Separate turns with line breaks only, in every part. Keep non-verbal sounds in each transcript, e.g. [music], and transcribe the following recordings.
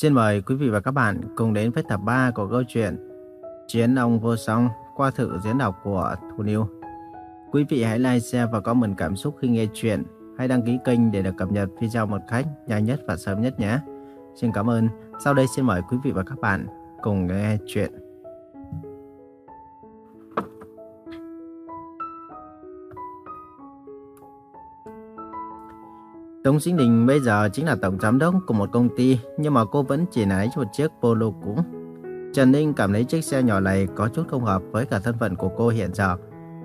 Xin mời quý vị và các bạn cùng đến với tập 3 của câu chuyện Chiến ông vô song qua thử diễn đọc của Thu Niu. Quý vị hãy like, share và comment cảm xúc khi nghe chuyện. Hãy đăng ký kênh để được cập nhật video một cách nhanh nhất và sớm nhất nhé. Xin cảm ơn. Sau đây xin mời quý vị và các bạn cùng nghe chuyện. Tống Sinh Đình bây giờ chính là tổng giám đốc của một công ty, nhưng mà cô vẫn chỉ lái một chiếc Polo cũ. Trần Ninh cảm thấy chiếc xe nhỏ này có chút không hợp với cả thân phận của cô hiện giờ.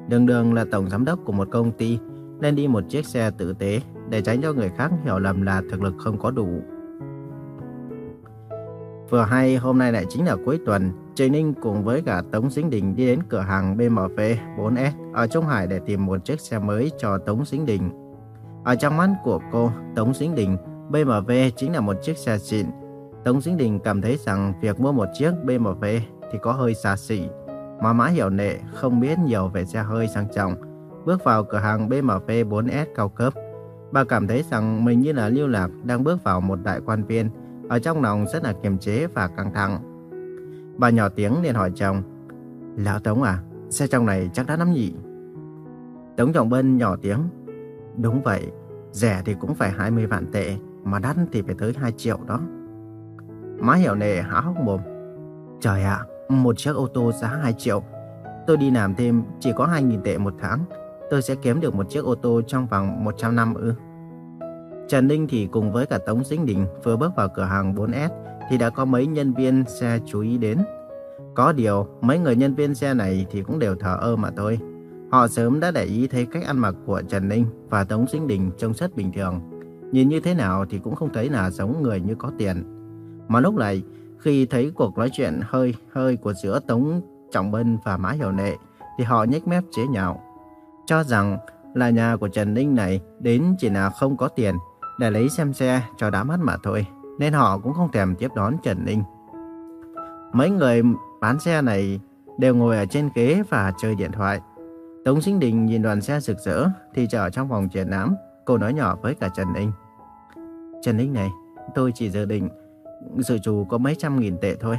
Đường đường là tổng giám đốc của một công ty, nên đi một chiếc xe tử tế để tránh cho người khác hiểu lầm là thực lực không có đủ. Vừa hay hôm nay lại chính là cuối tuần, Trần Ninh cùng với cả Tống Sinh Đình đi đến cửa hàng BMW 4S ở Trung Hải để tìm một chiếc xe mới cho Tống Sinh Đình. Ở trong mắt của cô, Tống Dĩnh Đình, BMW chính là một chiếc xe xịn. Tống Dĩnh Đình cảm thấy rằng việc mua một chiếc BMW thì có hơi xa xỉ. Mà Mã Hiểu Nệ không biết nhiều về xe hơi sang trọng. Bước vào cửa hàng BMW 4S cao cấp, bà cảm thấy rằng mình như là lưu lạc đang bước vào một đại quan viên, ở trong lòng rất là kiềm chế và căng thẳng. Bà nhỏ tiếng liền hỏi chồng, Lão Tống à, xe trong này chắc đã lắm nhỉ? Tống Trọng Bân nhỏ tiếng, Đúng vậy, rẻ thì cũng phải 20 vạn tệ, mà đắt thì phải tới 2 triệu đó. Má hiểu nề há hốc mồm. Trời ạ, một chiếc ô tô giá 2 triệu. Tôi đi làm thêm chỉ có 2.000 tệ một tháng. Tôi sẽ kiếm được một chiếc ô tô trong vòng 100 năm ư. Trần Ninh thì cùng với cả Tống Dĩnh Đình vừa bước vào cửa hàng 4S thì đã có mấy nhân viên xe chú ý đến. Có điều, mấy người nhân viên xe này thì cũng đều thở ơ mà thôi. Họ sớm đã để ý thấy cách ăn mặc của Trần Ninh và Tống Sinh Đình trông rất bình thường. Nhìn như thế nào thì cũng không thấy là giống người như có tiền. Mà lúc này, khi thấy cuộc nói chuyện hơi hơi của giữa Tống Trọng Bân và Mã Hiểu Nệ, thì họ nhếch mép chế nhạo. Cho rằng là nhà của Trần Ninh này đến chỉ là không có tiền để lấy xem xe cho đá mắt mà thôi. Nên họ cũng không thèm tiếp đón Trần Ninh. Mấy người bán xe này đều ngồi ở trên ghế và chơi điện thoại. Tống Sinh Đình nhìn đoàn xe rực rỡ thì trở trong vòng triển lãm. Cô nói nhỏ với cả Trần Ninh. Trần Ninh này, tôi chỉ dự định dự trù có mấy trăm nghìn tệ thôi.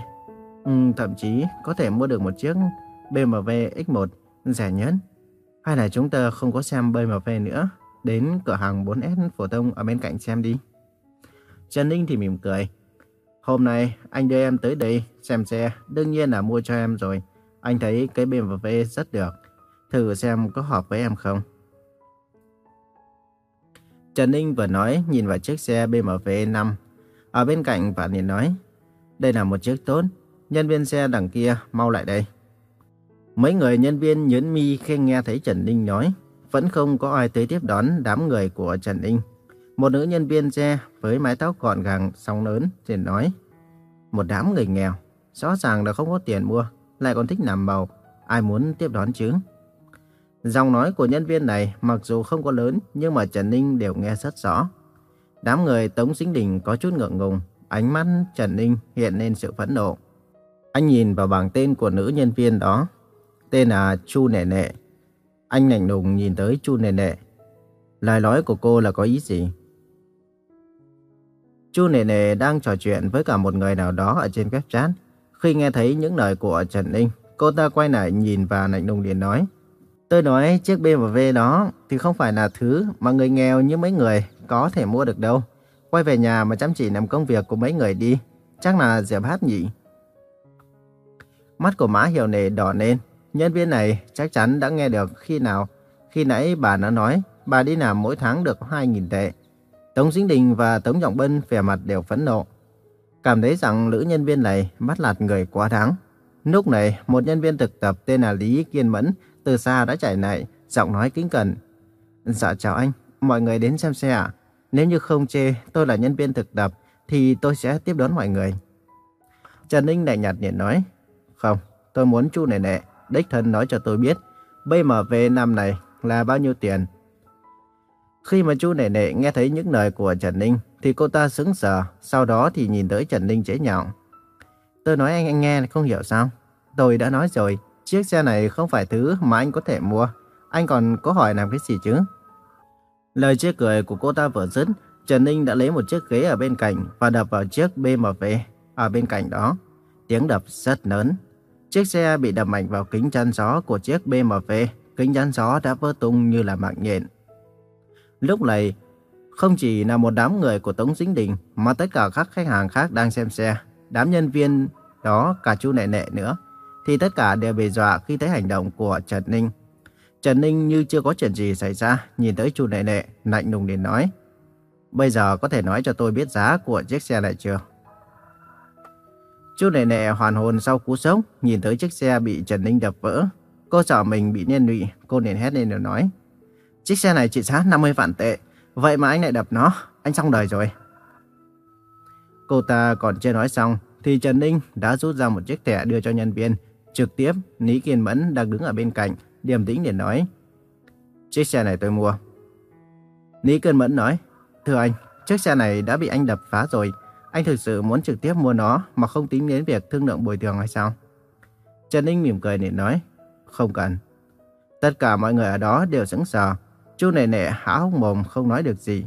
Ừ, thậm chí có thể mua được một chiếc BMW X1 rẻ nhất. Hay là chúng ta không có xem BMW nữa, đến cửa hàng 4S phổ thông ở bên cạnh xem đi. Trần Ninh thì mỉm cười. Hôm nay anh đưa em tới đây xem xe, đương nhiên là mua cho em rồi. Anh thấy cái BMW rất được thử xem có hợp với em không. Trần Ninh vừa nói nhìn vào chiếc xe BMW 5. Ở bên cạnh và liền nói, đây là một chiếc tốt, nhân viên xe đằng kia mau lại đây. Mấy người nhân viên nhớn mi khi nghe thấy Trần Ninh nói, vẫn không có ai tới tiếp đón đám người của Trần Ninh. Một nữ nhân viên xe với mái tóc gọn gàng, sóng lớn, liền nói, một đám người nghèo, rõ ràng là không có tiền mua, lại còn thích làm bầu, ai muốn tiếp đón chứ? Giọng nói của nhân viên này mặc dù không có lớn nhưng mà Trần Ninh đều nghe rất rõ. Đám người Tống Sinh Đình có chút ngượng ngùng, ánh mắt Trần Ninh hiện lên sự phẫn nộ. Anh nhìn vào bảng tên của nữ nhân viên đó, tên là Chu Nệ Nệ. Anh lạnh lùng nhìn tới Chu Nệ Nệ. Lời nói của cô là có ý gì? Chu Nệ Nệ đang trò chuyện với cả một người nào đó ở trên web chat. Khi nghe thấy những lời của Trần Ninh, cô ta quay lại nhìn và lạnh lùng liền nói. Tôi nói chiếc BMW đó thì không phải là thứ mà người nghèo như mấy người có thể mua được đâu. Quay về nhà mà chăm chỉ làm công việc của mấy người đi. Chắc là Diệp Hát nhỉ? Mắt của Mã Hiểu Nề đỏ lên. Nhân viên này chắc chắn đã nghe được khi nào. Khi nãy bà đã nói bà đi làm mỗi tháng được 2.000 tệ. Tống Dính Đình và Tống Trọng Bân vẻ mặt đều phẫn nộ. Cảm thấy rằng nữ nhân viên này bắt lạt người quá đáng. Lúc này, một nhân viên thực tập tên là Lý Kiên Mẫn từ xa đã chạy lại, giọng nói kính cẩn. Dạ chào anh, mọi người đến xem xe ạ. Nếu như không chê tôi là nhân viên thực tập, thì tôi sẽ tiếp đón mọi người. Trần Ninh lại nhạt nhạt nói, không, tôi muốn chú nệ nệ, đích thân nói cho tôi biết, BMW năm này là bao nhiêu tiền. Khi mà chú nệ nệ nghe thấy những lời của Trần Ninh, thì cô ta sững sờ, sau đó thì nhìn tới Trần Ninh chế nhạo. Tôi nói anh anh nghe không hiểu sao? Tôi đã nói rồi, Chiếc xe này không phải thứ mà anh có thể mua. Anh còn có hỏi làm cái gì chứ? Lời chê cười của cô ta vừa dứt, Trần Ninh đã lấy một chiếc ghế ở bên cạnh và đập vào chiếc BMW ở bên cạnh đó. Tiếng đập rất lớn. Chiếc xe bị đập mạnh vào kính chắn gió của chiếc BMW. Kính chắn gió đã vỡ tung như là mạng nhện. Lúc này, không chỉ là một đám người của Tống Dính Đình mà tất cả các khách hàng khác đang xem xe, đám nhân viên đó cả chú nệ nệ nữa, thì tất cả đều bị dọa khi thấy hành động của Trần Ninh. Trần Ninh như chưa có chuyện gì xảy ra, nhìn tới chú nệ nệ, lạnh lùng để nói. Bây giờ có thể nói cho tôi biết giá của chiếc xe này chưa? Chú nệ nệ hoàn hồn sau cú sốc, nhìn tới chiếc xe bị Trần Ninh đập vỡ. Cô sợ mình bị liên lụy, cô liền hét lên rồi nói. Chiếc xe này trị giá 50 vạn tệ, vậy mà anh lại đập nó, anh xong đời rồi. Cô ta còn chưa nói xong, thì Trần Ninh đã rút ra một chiếc thẻ đưa cho nhân viên. Trực tiếp, Lý Kiên Mẫn đang đứng ở bên cạnh, điềm tĩnh để nói. Chiếc xe này tôi mua. Lý Kiên Mẫn nói, thưa anh, chiếc xe này đã bị anh đập phá rồi. Anh thực sự muốn trực tiếp mua nó mà không tính đến việc thương lượng bồi thường hay sao? Trần Ninh mỉm cười để nói, không cần. Tất cả mọi người ở đó đều sững sờ. Chu này nệ há hốc mồm không nói được gì.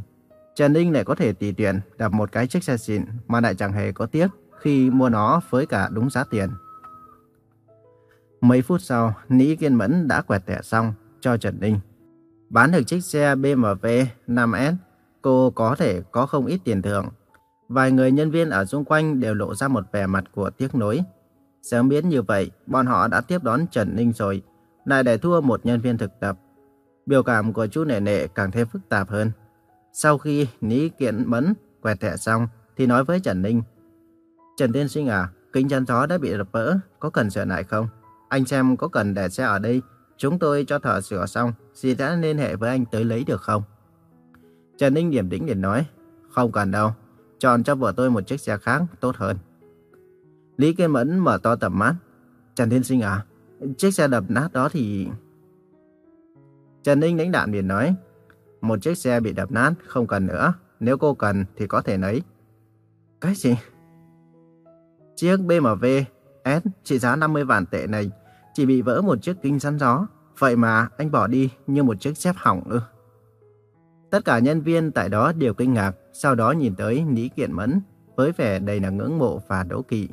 Trần Ninh lại có thể tùy tiện đập một cái chiếc xe xịn mà lại chẳng hề có tiếc khi mua nó với cả đúng giá tiền. Mấy phút sau, Nĩ Kiên Mẫn đã quẹt thẻ xong cho Trần Ninh. Bán được chiếc xe BMW 5S, cô có thể có không ít tiền thưởng. Vài người nhân viên ở xung quanh đều lộ ra một vẻ mặt của tiếc nuối. Sớm biết như vậy, bọn họ đã tiếp đón Trần Ninh rồi, lại để thua một nhân viên thực tập. Biểu cảm của chú Nệ Nệ càng thêm phức tạp hơn. Sau khi Nĩ Kiện Mẫn quẹt thẻ xong, thì nói với Trần Ninh. Trần Tiên Sinh à, kính chắn gió đã bị đập vỡ, có cần sửa lại không? Anh xem có cần để xe ở đây, chúng tôi cho thợ sửa xong, chị đã liên hệ với anh tới lấy được không? Trần Ninh điểm đỉnh liền nói, không cần đâu, chọn cho vợ tôi một chiếc xe khác tốt hơn. Lý Kiên Mẫn mở to tầm mắt. Trần Thiên Sinh à, chiếc xe đập nát đó thì... Trần Ninh đánh đạm liền nói, một chiếc xe bị đập nát không cần nữa, nếu cô cần thì có thể lấy. Cái gì? Chiếc BMW S trị giá 50 vạn tệ này chỉ bị vỡ một chiếc kính chắn gió, vậy mà anh bỏ đi như một chiếc xếp hỏng ư. Tất cả nhân viên tại đó đều kinh ngạc, sau đó nhìn tới Lý Kiện Mẫn với vẻ đầy là ngưỡng mộ và đố kỵ.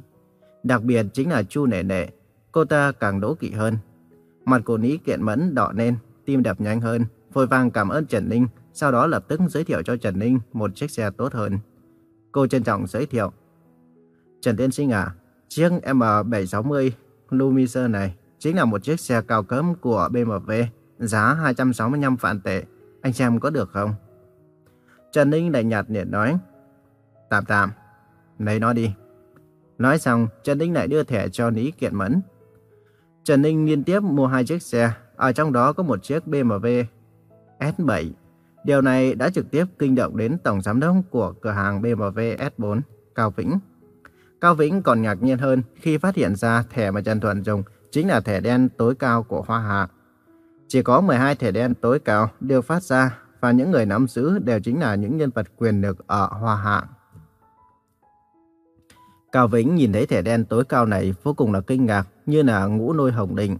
Đặc biệt chính là Chu Nệ Nệ, cô ta càng đố kỵ hơn. Mặt của Lý Kiện Mẫn đỏ lên, tim đập nhanh hơn, vội vàng cảm ơn Trần Ninh, sau đó lập tức giới thiệu cho Trần Ninh một chiếc xe tốt hơn. Cô trân trọng giới thiệu. Trần Tiên Sinh à, chiếc M760 Lumiser này chính là một chiếc xe cao cấp của BMW, giá 265 vạn tệ. Anh xem có được không? Trần Ninh lại nhạt liền nói. Tạm tạm, lấy nó đi. Nói xong, Trần Ninh lại đưa thẻ cho Lý Kiện Mẫn. Trần Ninh liên tiếp mua hai chiếc xe, ở trong đó có một chiếc BMW S7. Điều này đã trực tiếp kinh động đến tổng giám đốc của cửa hàng BMW S4, Cao Vĩnh. Cao Vĩnh còn ngạc nhiên hơn khi phát hiện ra thẻ mà Trần Thuận dùng chính là thẻ đen tối cao của Hoa Hạ. Chỉ có 12 thẻ đen tối cao được phát ra và những người nắm giữ đều chính là những nhân vật quyền lực ở Hoa Hạ. Cao Vĩnh nhìn thấy thẻ đen tối cao này vô cùng là kinh ngạc như là ngũ nôi hồng đình.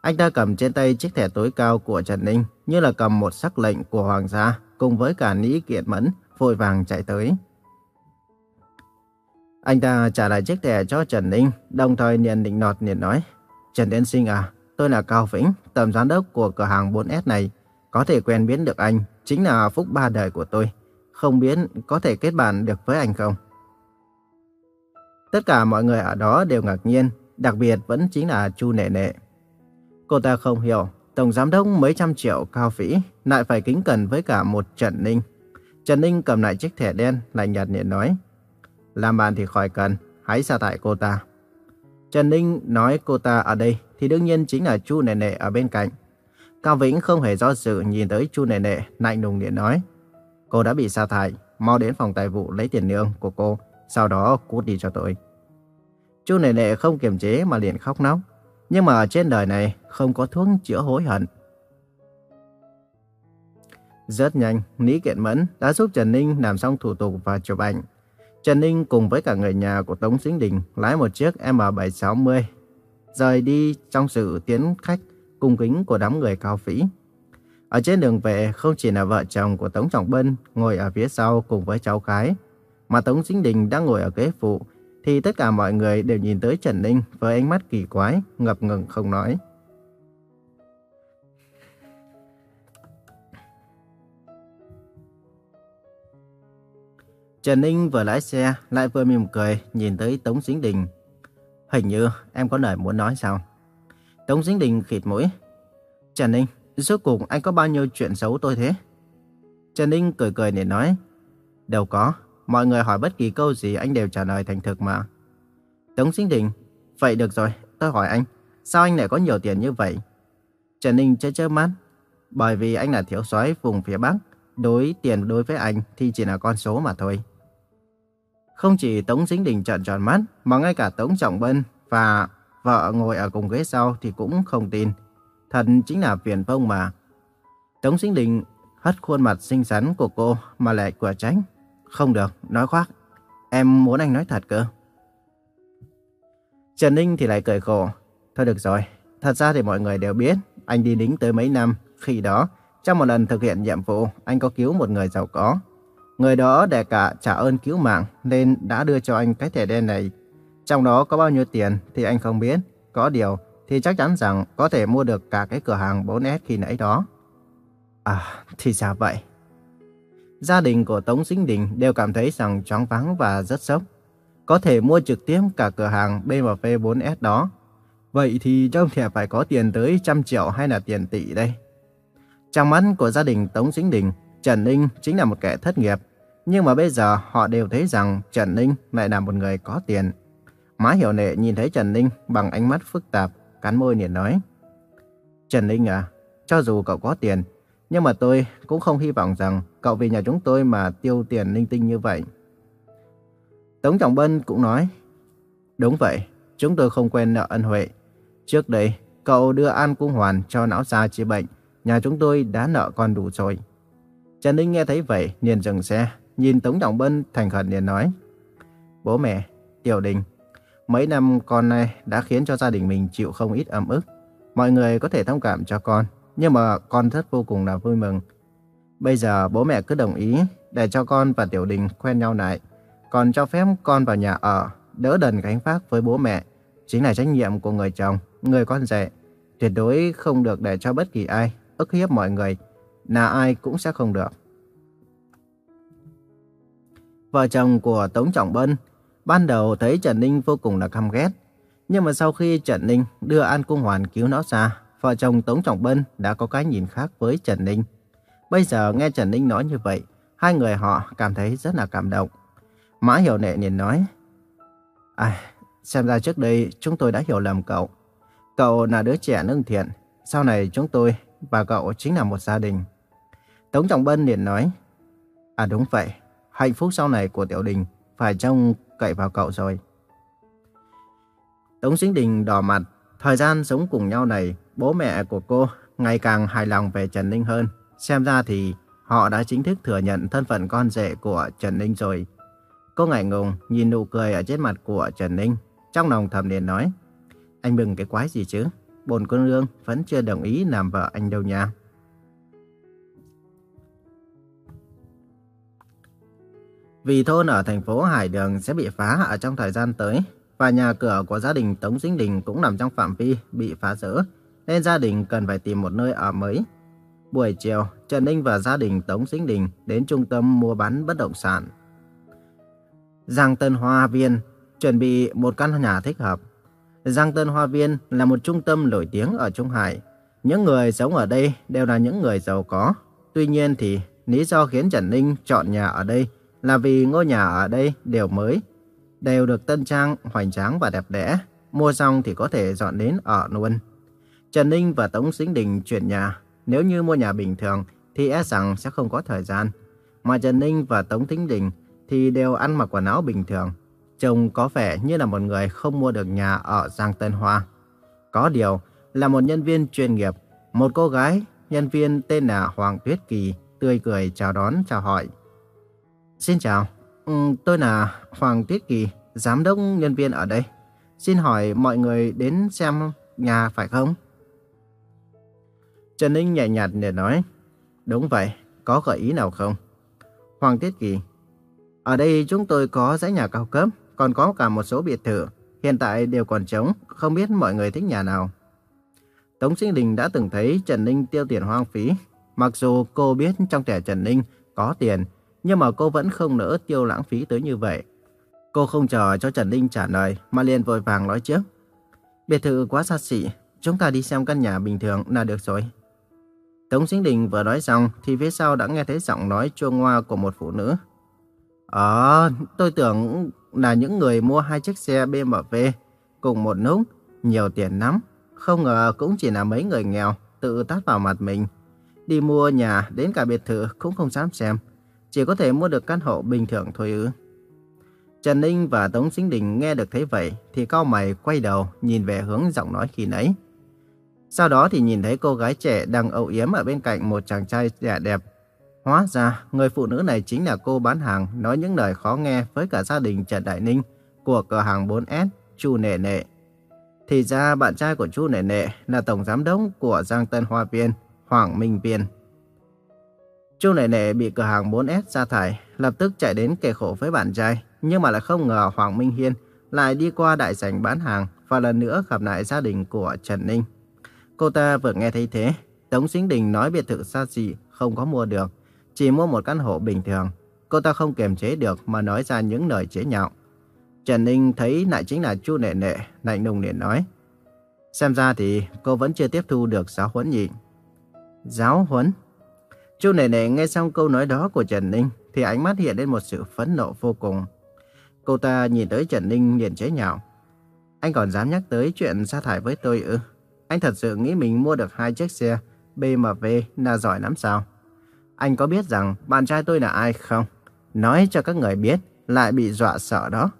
Anh ta cầm trên tay chiếc thẻ tối cao của Trần Ninh như là cầm một sắc lệnh của Hoàng gia cùng với cả Nĩ Kiện Mẫn vội vàng chạy tới. Anh ta trả lại chiếc thẻ cho Trần Ninh, đồng thời liền định nọt liền nói. Trần Tiến Sinh à, tôi là Cao Vĩnh, tầm giám đốc của cửa hàng 4S này. Có thể quen biết được anh, chính là phúc ba đời của tôi. Không biết có thể kết bạn được với anh không? Tất cả mọi người ở đó đều ngạc nhiên, đặc biệt vẫn chính là Chu Nệ Nệ. Cô ta không hiểu, tổng giám đốc mấy trăm triệu cao phỉ lại phải kính cẩn với cả một Trần Ninh. Trần Ninh cầm lại chiếc thẻ đen, lạnh nhạt nhẹ nói. Làm bạn thì khỏi cần, hãy xa tại cô ta. Trần Ninh nói cô ta ở đây thì đương nhiên chính là Chu Nệ Nệ ở bên cạnh. Cao Vĩnh không hề do dự nhìn tới Chu Nệ Nệ, lạnh lùng điện nói. Cô đã bị sa thải, mau đến phòng tài vụ lấy tiền lương của cô, sau đó cút đi cho tôi. Chu Nệ Nệ không kiềm chế mà liền khóc nóc. Nhưng mà trên đời này không có thuốc chữa hối hận. Rất nhanh, Lý Kiện Mẫn đã giúp Trần Ninh làm xong thủ tục và chụp ảnh. Trần Ninh cùng với cả người nhà của Tống Sinh Đình lái một chiếc M760 rời đi trong sự tiến khách cung kính của đám người cao phỉ. Ở trên đường về không chỉ là vợ chồng của Tống Trọng Bân ngồi ở phía sau cùng với cháu gái, mà Tống Dính Đình đang ngồi ở ghế phụ, thì tất cả mọi người đều nhìn tới Trần Ninh với ánh mắt kỳ quái, ngập ngừng không nói. Trần Ninh vừa lái xe, lại vừa mỉm cười, nhìn tới Tống Dính Đình. Hình như em có lời muốn nói sao? Tống Dính Đình khịt mũi. Trần Ninh, rốt cuộc anh có bao nhiêu chuyện xấu tôi thế? Trần Ninh cười cười để nói. Đâu có, mọi người hỏi bất kỳ câu gì anh đều trả lời thành thực mà. Tống Dính Đình, vậy được rồi, tôi hỏi anh, sao anh lại có nhiều tiền như vậy? Trần Ninh chớp chớp mắt, bởi vì anh là thiếu soái vùng phía Bắc, đối tiền đối với anh thì chỉ là con số mà thôi. Không chỉ Tống Dính Đình trợn tròn mắt, mà ngay cả Tống Trọng Bân và vợ ngồi ở cùng ghế sau thì cũng không tin. Thật chính là phiền phong mà. Tống Dính Đình hất khuôn mặt xinh xắn của cô mà lại quả tránh. Không được, nói khoác. Em muốn anh nói thật cơ. Trần Ninh thì lại cười khổ. Thôi được rồi, thật ra thì mọi người đều biết anh đi lính tới mấy năm. Khi đó, trong một lần thực hiện nhiệm vụ, anh có cứu một người giàu có. Người đó để cả trả ơn cứu mạng nên đã đưa cho anh cái thẻ đen này. Trong đó có bao nhiêu tiền thì anh không biết. Có điều thì chắc chắn rằng có thể mua được cả cái cửa hàng 4S khi nãy đó. À, thì sao vậy? Gia đình của Tống Sinh Đình đều cảm thấy rằng choáng váng và rất sốc. Có thể mua trực tiếp cả cửa hàng BMW 4S đó. Vậy thì trong thẻ phải có tiền tới trăm triệu hay là tiền tỷ đây? Trong mắt của gia đình Tống Sinh Đình, Trần Ninh chính là một kẻ thất nghiệp. Nhưng mà bây giờ họ đều thấy rằng Trần Ninh lại là một người có tiền. Má hiểu nệ nhìn thấy Trần Ninh bằng ánh mắt phức tạp, cắn môi liền nói. Trần Ninh à, cho dù cậu có tiền, nhưng mà tôi cũng không hy vọng rằng cậu vì nhà chúng tôi mà tiêu tiền linh tinh như vậy. Tống Trọng Bân cũng nói, đúng vậy, chúng tôi không quen nợ ân huệ. Trước đây, cậu đưa An Cung Hoàn cho não xa chữa bệnh, nhà chúng tôi đã nợ con đủ rồi. Trần Ninh nghe thấy vậy, liền dừng xe, nhìn Tống Trọng Bân thành khẩn liền nói, Bố mẹ, Tiểu Đình, mấy năm con này đã khiến cho gia đình mình chịu không ít ấm ức. Mọi người có thể thông cảm cho con, nhưng mà con rất vô cùng là vui mừng. Bây giờ bố mẹ cứ đồng ý để cho con và Tiểu Đình quen nhau lại, còn cho phép con vào nhà ở, đỡ đần gánh vác với bố mẹ. Chính là trách nhiệm của người chồng, người con rể. Tuyệt đối không được để cho bất kỳ ai ức hiếp mọi người, là ai cũng sẽ không được. Vợ chồng của Tống Trọng Bân ban đầu thấy Trần Ninh vô cùng là căm ghét. Nhưng mà sau khi Trần Ninh đưa An Cung Hoàn cứu nó ra, vợ chồng Tống Trọng Bân đã có cái nhìn khác với Trần Ninh. Bây giờ nghe Trần Ninh nói như vậy, hai người họ cảm thấy rất là cảm động. Mã Hiểu Nệ liền nói, À, xem ra trước đây chúng tôi đã hiểu lầm cậu. Cậu là đứa trẻ lương thiện, sau này chúng tôi và cậu chính là một gia đình. Tống Trọng Bân liền nói, À đúng vậy, hạnh phúc sau này của Tiểu Đình phải trông cậy vào cậu rồi. Tống Sinh Đình đỏ mặt, thời gian sống cùng nhau này, bố mẹ của cô ngày càng hài lòng về Trần Ninh hơn. Xem ra thì họ đã chính thức thừa nhận thân phận con rể của Trần Ninh rồi. Cô ngại ngùng nhìn nụ cười ở trên mặt của Trần Ninh, trong lòng thầm liền nói, anh mừng cái quái gì chứ, bồn con lương vẫn chưa đồng ý làm vợ anh đâu nha. Vì thôn ở thành phố Hải Đường sẽ bị phá ở trong thời gian tới, và nhà cửa của gia đình Tống Dính Đình cũng nằm trong phạm vi bị phá rỡ, nên gia đình cần phải tìm một nơi ở mới. Buổi chiều, Trần Ninh và gia đình Tống Dính Đình đến trung tâm mua bán bất động sản. Giang Tân Hoa Viên chuẩn bị một căn nhà thích hợp. Giang Tân Hoa Viên là một trung tâm nổi tiếng ở Trung Hải. Những người sống ở đây đều là những người giàu có. Tuy nhiên thì lý do khiến Trần Ninh chọn nhà ở đây là vì ngôi nhà ở đây đều mới, đều được tân trang, hoành tráng và đẹp đẽ. Mua xong thì có thể dọn đến ở luôn. Trần Ninh và Tống Sinh Đình chuyển nhà. Nếu như mua nhà bình thường thì e rằng sẽ không có thời gian. Mà Trần Ninh và Tống Thính Đình thì đều ăn mặc quần áo bình thường. Trông có vẻ như là một người không mua được nhà ở Giang Tân Hoa. Có điều là một nhân viên chuyên nghiệp, một cô gái, nhân viên tên là Hoàng Tuyết Kỳ, tươi cười chào đón chào hỏi. Xin chào, ừ, tôi là Hoàng tiết Kỳ, giám đốc nhân viên ở đây. Xin hỏi mọi người đến xem nhà phải không? Trần Ninh nhẹ nhạt để nói, Đúng vậy, có gợi ý nào không? Hoàng Tiết Kỳ. Ở đây chúng tôi có dãy nhà cao cấp, còn có cả một số biệt thự. Hiện tại đều còn trống, không biết mọi người thích nhà nào. Tống Sinh Đình đã từng thấy Trần Ninh tiêu tiền hoang phí. Mặc dù cô biết trong thẻ Trần Ninh có tiền, nhưng mà cô vẫn không nỡ tiêu lãng phí tới như vậy. Cô không chờ cho Trần Ninh trả lời, mà liền vội vàng nói trước. Biệt thự quá xa xỉ, chúng ta đi xem căn nhà bình thường là được rồi. Tống Sinh Đình vừa nói xong thì phía sau đã nghe thấy giọng nói chua ngoa của một phụ nữ. Ờ, tôi tưởng là những người mua hai chiếc xe BMW cùng một lúc, nhiều tiền lắm. Không ngờ cũng chỉ là mấy người nghèo tự tát vào mặt mình. Đi mua nhà đến cả biệt thự cũng không dám xem. Chỉ có thể mua được căn hộ bình thường thôi ư. Trần Ninh và Tống Sinh Đình nghe được thấy vậy thì cao mày quay đầu nhìn về hướng giọng nói khi nãy. Sau đó thì nhìn thấy cô gái trẻ đang âu yếm ở bên cạnh một chàng trai trẻ đẹp. Hóa ra, người phụ nữ này chính là cô bán hàng nói những lời khó nghe với cả gia đình Trần Đại Ninh của cửa hàng 4S, Chu Nệ Nệ. Thì ra bạn trai của Chu Nệ Nệ là tổng giám đốc của Giang Tân Hoa Viên, Hoàng Minh Viên. Chu Nệ Nệ bị cửa hàng 4S sa thải, lập tức chạy đến kề khổ với bạn trai, nhưng mà lại không ngờ Hoàng Minh Hiên lại đi qua đại sảnh bán hàng và lần nữa gặp lại gia đình của Trần Ninh. Cô ta vừa nghe thấy thế, Tống Sinh Đình nói biệt thự xa xỉ không có mua được, chỉ mua một căn hộ bình thường. Cô ta không kiềm chế được mà nói ra những lời chế nhạo. Trần Ninh thấy lại chính là Chu Nệ Nệ, lạnh lùng liền nói. Xem ra thì cô vẫn chưa tiếp thu được giáo huấn nhỉ. Giáo huấn? Chu Nệ Nệ nghe xong câu nói đó của Trần Ninh thì ánh mắt hiện lên một sự phẫn nộ vô cùng. Cô ta nhìn tới Trần Ninh liền chế nhạo. Anh còn dám nhắc tới chuyện sa thải với tôi ư? Anh thật sự nghĩ mình mua được hai chiếc xe BMW là giỏi lắm sao? Anh có biết rằng bạn trai tôi là ai không? Nói cho các người biết, lại bị dọa sợ đó.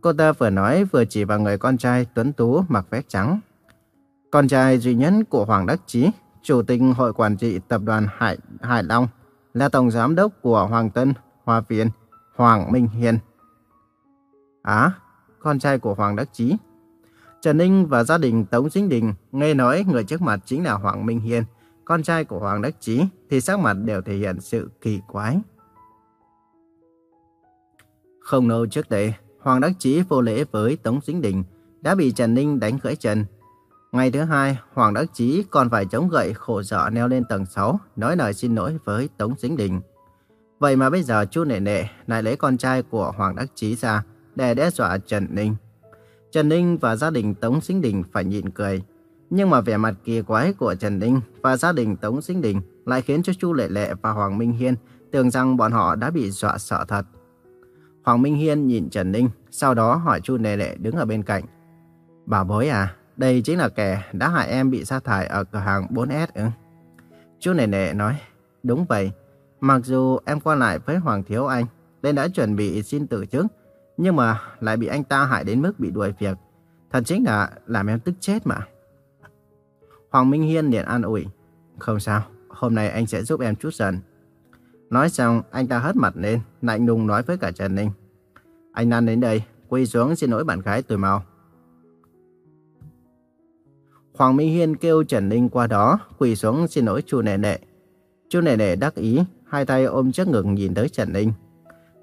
Cô ta vừa nói vừa chỉ vào người con trai tuấn tú mặc vest trắng. Con trai duy nhất của Hoàng Đắc Chí, Chủ tịch Hội Quản trị Tập đoàn Hải, Hải Long, là Tổng Giám đốc của Hoàng Tân, Hoa Viên, Hoàng Minh Hiền. Á, con trai của Hoàng Đắc Chí. Trần Ninh và gia đình Tống Chính Đình nghe nói người trước mặt chính là Hoàng Minh Hiền, con trai của Hoàng Đắc Chí, thì sắc mặt đều thể hiện sự kỳ quái. Không lâu trước đây, Hoàng Đắc Chí vô lễ với Tống Chính Đình đã bị Trần Ninh đánh gãy chân. Ngày thứ hai, Hoàng Đắc Chí còn phải chống gậy khổ sở leo lên tầng 6 nói lời xin lỗi với Tống Dính Đình. Vậy mà bây giờ chú Nệ Nệ lại lấy con trai của Hoàng Đắc Chí ra để đe dọa Trần Ninh. Trần Ninh và gia đình Tống Dính Đình phải nhịn cười. Nhưng mà vẻ mặt kỳ quái của Trần Ninh và gia đình Tống Dính Đình lại khiến cho Chu Lệ Lệ và Hoàng Minh Hiên tưởng rằng bọn họ đã bị dọa sợ thật. Hoàng Minh Hiên nhìn Trần Ninh, sau đó hỏi Chu Lệ Lệ đứng ở bên cạnh. Bà bối à, đây chính là kẻ đã hại em bị sa thải ở cửa hàng 4S ư? Chú nề nề nói, đúng vậy. Mặc dù em qua lại với Hoàng Thiếu Anh, nên đã chuẩn bị xin từ chức, nhưng mà lại bị anh ta hại đến mức bị đuổi việc. Thật chính là làm em tức chết mà. Hoàng Minh Hiên liền an ủi. Không sao, hôm nay anh sẽ giúp em chút dần. Nói xong, anh ta hất mặt lên, lạnh lùng nói với cả Trần Ninh. Anh Lan đến đây, quỳ xuống xin lỗi bạn gái tôi mau. Hoàng Minh Hiên kêu Trần Ninh qua đó, quỳ xuống xin lỗi chu Nệ Nệ. Chu Nệ Nệ đắc ý, hai tay ôm trước ngực nhìn tới Trần Ninh.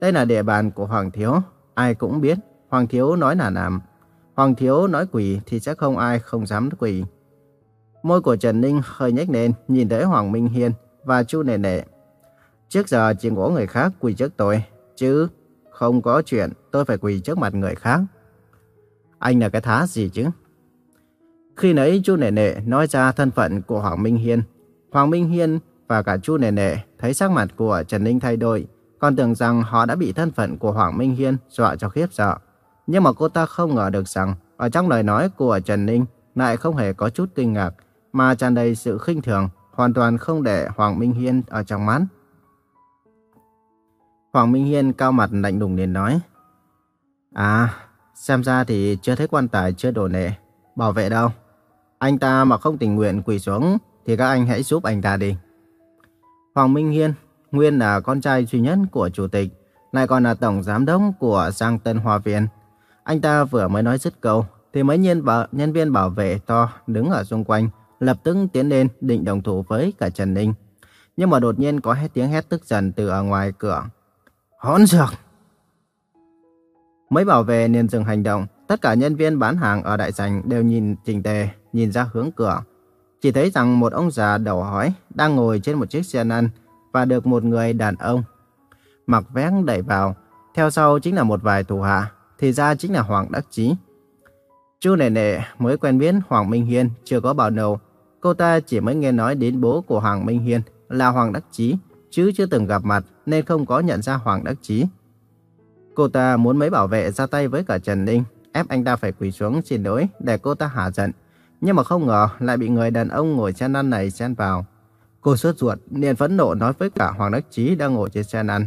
Đây là địa bàn của Hoàng Thiếu, ai cũng biết. Hoàng Thiếu nói là làm. Hoàng Thiếu nói quỳ thì chắc không ai không dám quỳ. Môi của Trần Ninh hơi nhếch lên, nhìn tới Hoàng Minh Hiên và Chu Nệ Nệ. Trước giờ chỉ có người khác quỳ trước tôi, chứ không có chuyện tôi phải quỳ trước mặt người khác. Anh là cái thá gì chứ? Khi nãy Chu Nệ Nệ nói ra thân phận của Hoàng Minh Hiên, Hoàng Minh Hiên và cả Chu Nệ Nệ thấy sắc mặt của Trần Ninh thay đổi, còn tưởng rằng họ đã bị thân phận của Hoàng Minh Hiên dọa cho khiếp sợ. Nhưng mà cô ta không ngờ được rằng ở trong lời nói của Trần Ninh lại không hề có chút kinh ngạc, mà tràn đầy sự khinh thường, hoàn toàn không để Hoàng Minh Hiên ở trong mắt. Hoàng Minh Hiên cao mặt lạnh lùng liền nói. À, xem ra thì chưa thấy quan tài chưa đổ nệ. Bảo vệ đâu? Anh ta mà không tình nguyện quỳ xuống thì các anh hãy giúp anh ta đi. Hoàng Minh Hiên, nguyên là con trai duy nhất của chủ tịch, lại còn là tổng giám đốc của Giang Tân Hoa Viên. Anh ta vừa mới nói dứt câu, thì mấy nhân, bảo, nhân viên bảo vệ to đứng ở xung quanh, lập tức tiến lên định đồng thủ với cả Trần Ninh. Nhưng mà đột nhiên có hết tiếng hét tức giận từ ở ngoài cửa. Hỗn dược! Mấy bảo vệ liền dừng hành động, tất cả nhân viên bán hàng ở đại sảnh đều nhìn trình tề, nhìn ra hướng cửa. Chỉ thấy rằng một ông già đầu hói đang ngồi trên một chiếc xe lăn và được một người đàn ông mặc vest đẩy vào. Theo sau chính là một vài thủ hạ, thì ra chính là Hoàng Đắc Chí. Chu Nệ Nệ mới quen biết Hoàng Minh Hiên chưa có bao lâu. Cô ta chỉ mới nghe nói đến bố của Hoàng Minh Hiên là Hoàng Đắc Chí, chứ chưa từng gặp mặt nên không có nhận ra Hoàng Đắc Chí. Cô ta muốn mấy bảo vệ ra tay với cả Trần Ninh, ép anh ta phải quỳ xuống xin lỗi để cô ta hạ giận. Nhưng mà không ngờ lại bị người đàn ông ngồi xe lăn này xen vào. Cô sốt ruột, liền phẫn nộ nói với cả Hoàng Đắc Chí đang ngồi trên xe lăn.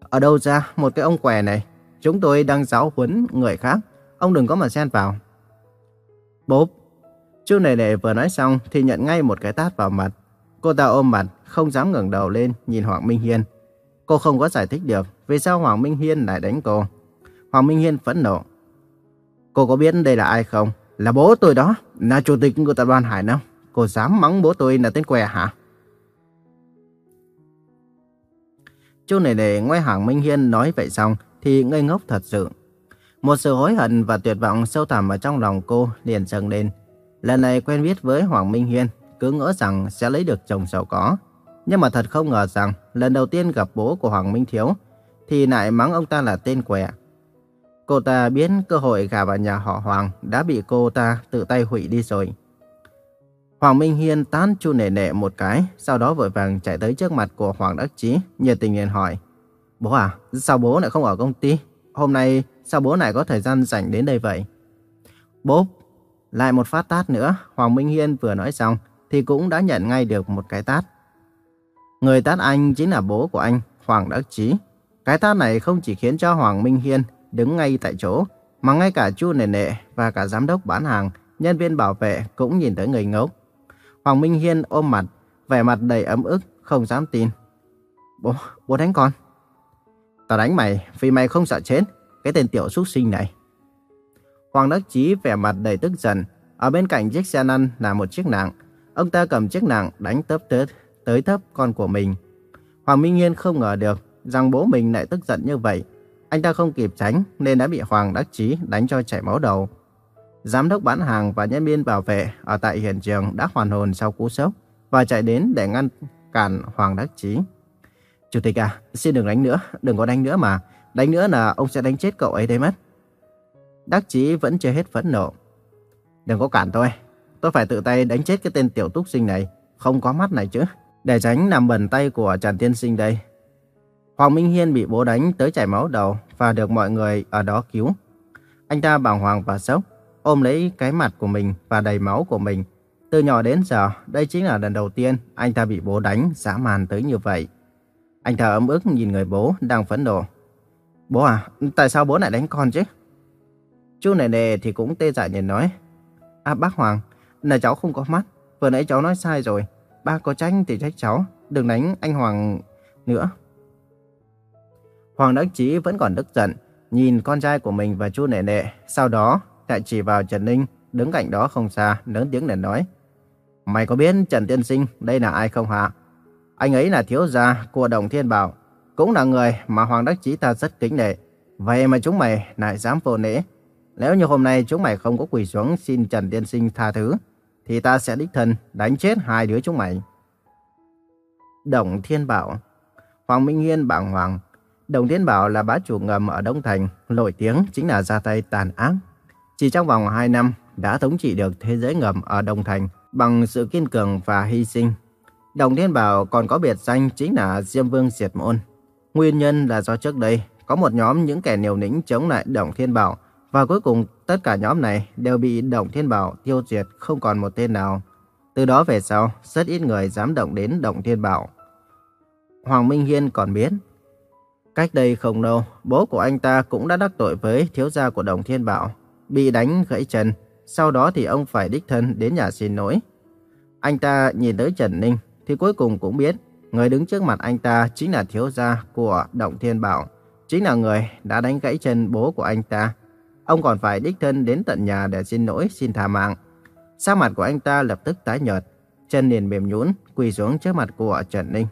Ở đâu ra một cái ông què này? Chúng tôi đang giáo huấn người khác. Ông đừng có mà xen vào. Bốp. Chú này này vừa nói xong thì nhận ngay một cái tát vào mặt. Cô ta ôm mặt, không dám ngẩng đầu lên nhìn Hoàng Minh Hiên. Cô không có giải thích được vì sao Hoàng Minh Hiên lại đánh cô. Hoàng Minh Hiên phẫn nộ. Cô có biết đây là ai không? Là bố tôi đó, là chủ tịch của tập đoàn Hải Nam. Cô dám mắng bố tôi là tên què hả? Chú này để ngoài Hoàng Minh Hiên nói vậy xong thì ngây ngốc thật sự. Một sự hối hận và tuyệt vọng sâu thẳm ở trong lòng cô liền dâng lên. Lần này quen biết với Hoàng Minh Hiên, cứ ngỡ rằng sẽ lấy được chồng giàu có. Nhưng mà thật không ngờ rằng lần đầu tiên gặp bố của Hoàng Minh Thiếu thì lại mắng ông ta là tên quẹ. Cô ta biến cơ hội gả vào nhà họ Hoàng đã bị cô ta tự tay hủy đi rồi. Hoàng Minh Hiên tán chu nể nệ một cái, sau đó vội vàng chạy tới trước mặt của Hoàng Đắc Chí, nhiệt tình liền hỏi. Bố à, sao bố lại không ở công ty? Hôm nay sao bố lại có thời gian rảnh đến đây vậy? Bố, lại một phát tát nữa, Hoàng Minh Hiên vừa nói xong thì cũng đã nhận ngay được một cái tát. Người tát anh chính là bố của anh, Hoàng Đắc Chí. Cái tát này không chỉ khiến cho Hoàng Minh Hiên đứng ngay tại chỗ, mà ngay cả Chu Nề Nệ và cả giám đốc bán hàng, nhân viên bảo vệ cũng nhìn tới người ngốc. Hoàng Minh Hiên ôm mặt, vẻ mặt đầy ấm ức, không dám tin. Bố, bố đánh con. Tao đánh mày vì mày không sợ chết, cái tên tiểu xuất sinh này. Hoàng Đắc Chí vẻ mặt đầy tức giận. Ở bên cạnh chiếc xe lăn là một chiếc nặng. Ông ta cầm chiếc nặng đánh tớp tớt tới thấp con của mình. Hoàng Minh Hiên không ngờ được rằng bố mình lại tức giận như vậy. Anh ta không kịp tránh nên đã bị Hoàng Đắc Chí đánh cho chảy máu đầu. Giám đốc bán hàng và nhân viên bảo vệ ở tại hiện trường đã hoàn hồn sau cú sốc và chạy đến để ngăn cản Hoàng Đắc Chí. Chủ tịch à, xin đừng đánh nữa, đừng có đánh nữa mà. Đánh nữa là ông sẽ đánh chết cậu ấy đây mất. Đắc Chí vẫn chưa hết phẫn nộ. Đừng có cản tôi, tôi phải tự tay đánh chết cái tên tiểu túc sinh này, không có mắt này chứ. Để tránh nằm bẩn tay của Trần Tiên Sinh đây. Hoàng Minh Hiên bị bố đánh tới chảy máu đầu và được mọi người ở đó cứu. Anh ta bàng hoàng và sốc, ôm lấy cái mặt của mình và đầy máu của mình. Từ nhỏ đến giờ, đây chính là lần đầu tiên anh ta bị bố đánh dã man tới như vậy. Anh ta ấm ức nhìn người bố đang phẫn nộ. Bố à, tại sao bố lại đánh con chứ? Chú này nề thì cũng tê dại nhìn nói. À bác Hoàng, là cháu không có mắt. Vừa nãy cháu nói sai rồi. Ba có trách thì trách cháu. Đừng đánh anh Hoàng nữa. Hoàng Đắc Chí vẫn còn tức giận. Nhìn con trai của mình và chú nệ nệ. Sau đó lại chỉ vào Trần Ninh, đứng cạnh đó không xa, lớn tiếng để nói. Mày có biết Trần Tiên Sinh đây là ai không hả? Anh ấy là thiếu gia của Đồng Thiên Bảo, cũng là người mà Hoàng Đắc Chí ta rất kính nể. Vậy mà chúng mày lại dám vô nể. Nếu như hôm nay chúng mày không có quỳ xuống xin Trần Tiên Sinh tha thứ, thì ta sẽ đích thân đánh chết hai đứa chúng mày. Đồng Thiên Bảo Hoàng Minh Hiên bảng hoàng. Đồng Thiên Bảo là bá chủ ngầm ở Đông Thành, nổi tiếng chính là ra tay tàn ác chỉ trong vòng 2 năm đã thống trị được thế giới ngầm ở Đông Thành bằng sự kiên cường và hy sinh. Đồng Thiên Bảo còn có biệt danh chính là Diêm Vương Diệt Môn. Nguyên nhân là do trước đây có một nhóm những kẻ liều lĩnh chống lại Đồng Thiên Bảo và cuối cùng tất cả nhóm này đều bị Đồng Thiên Bảo tiêu diệt không còn một tên nào. Từ đó về sau, rất ít người dám động đến Đồng Thiên Bảo. Hoàng Minh Hiên còn biết, cách đây không lâu, bố của anh ta cũng đã đắc tội với thiếu gia của Đồng Thiên Bảo bị đánh gãy chân. Sau đó thì ông phải đích thân đến nhà xin lỗi. Anh ta nhìn tới Trần Ninh thì cuối cùng cũng biết người đứng trước mặt anh ta chính là thiếu gia của Động Thiên Bảo. Chính là người đã đánh gãy chân bố của anh ta. Ông còn phải đích thân đến tận nhà để xin lỗi xin tha mạng. Sắc mặt của anh ta lập tức tái nhợt. chân liền mềm nhũn quỳ xuống trước mặt của Trần Ninh.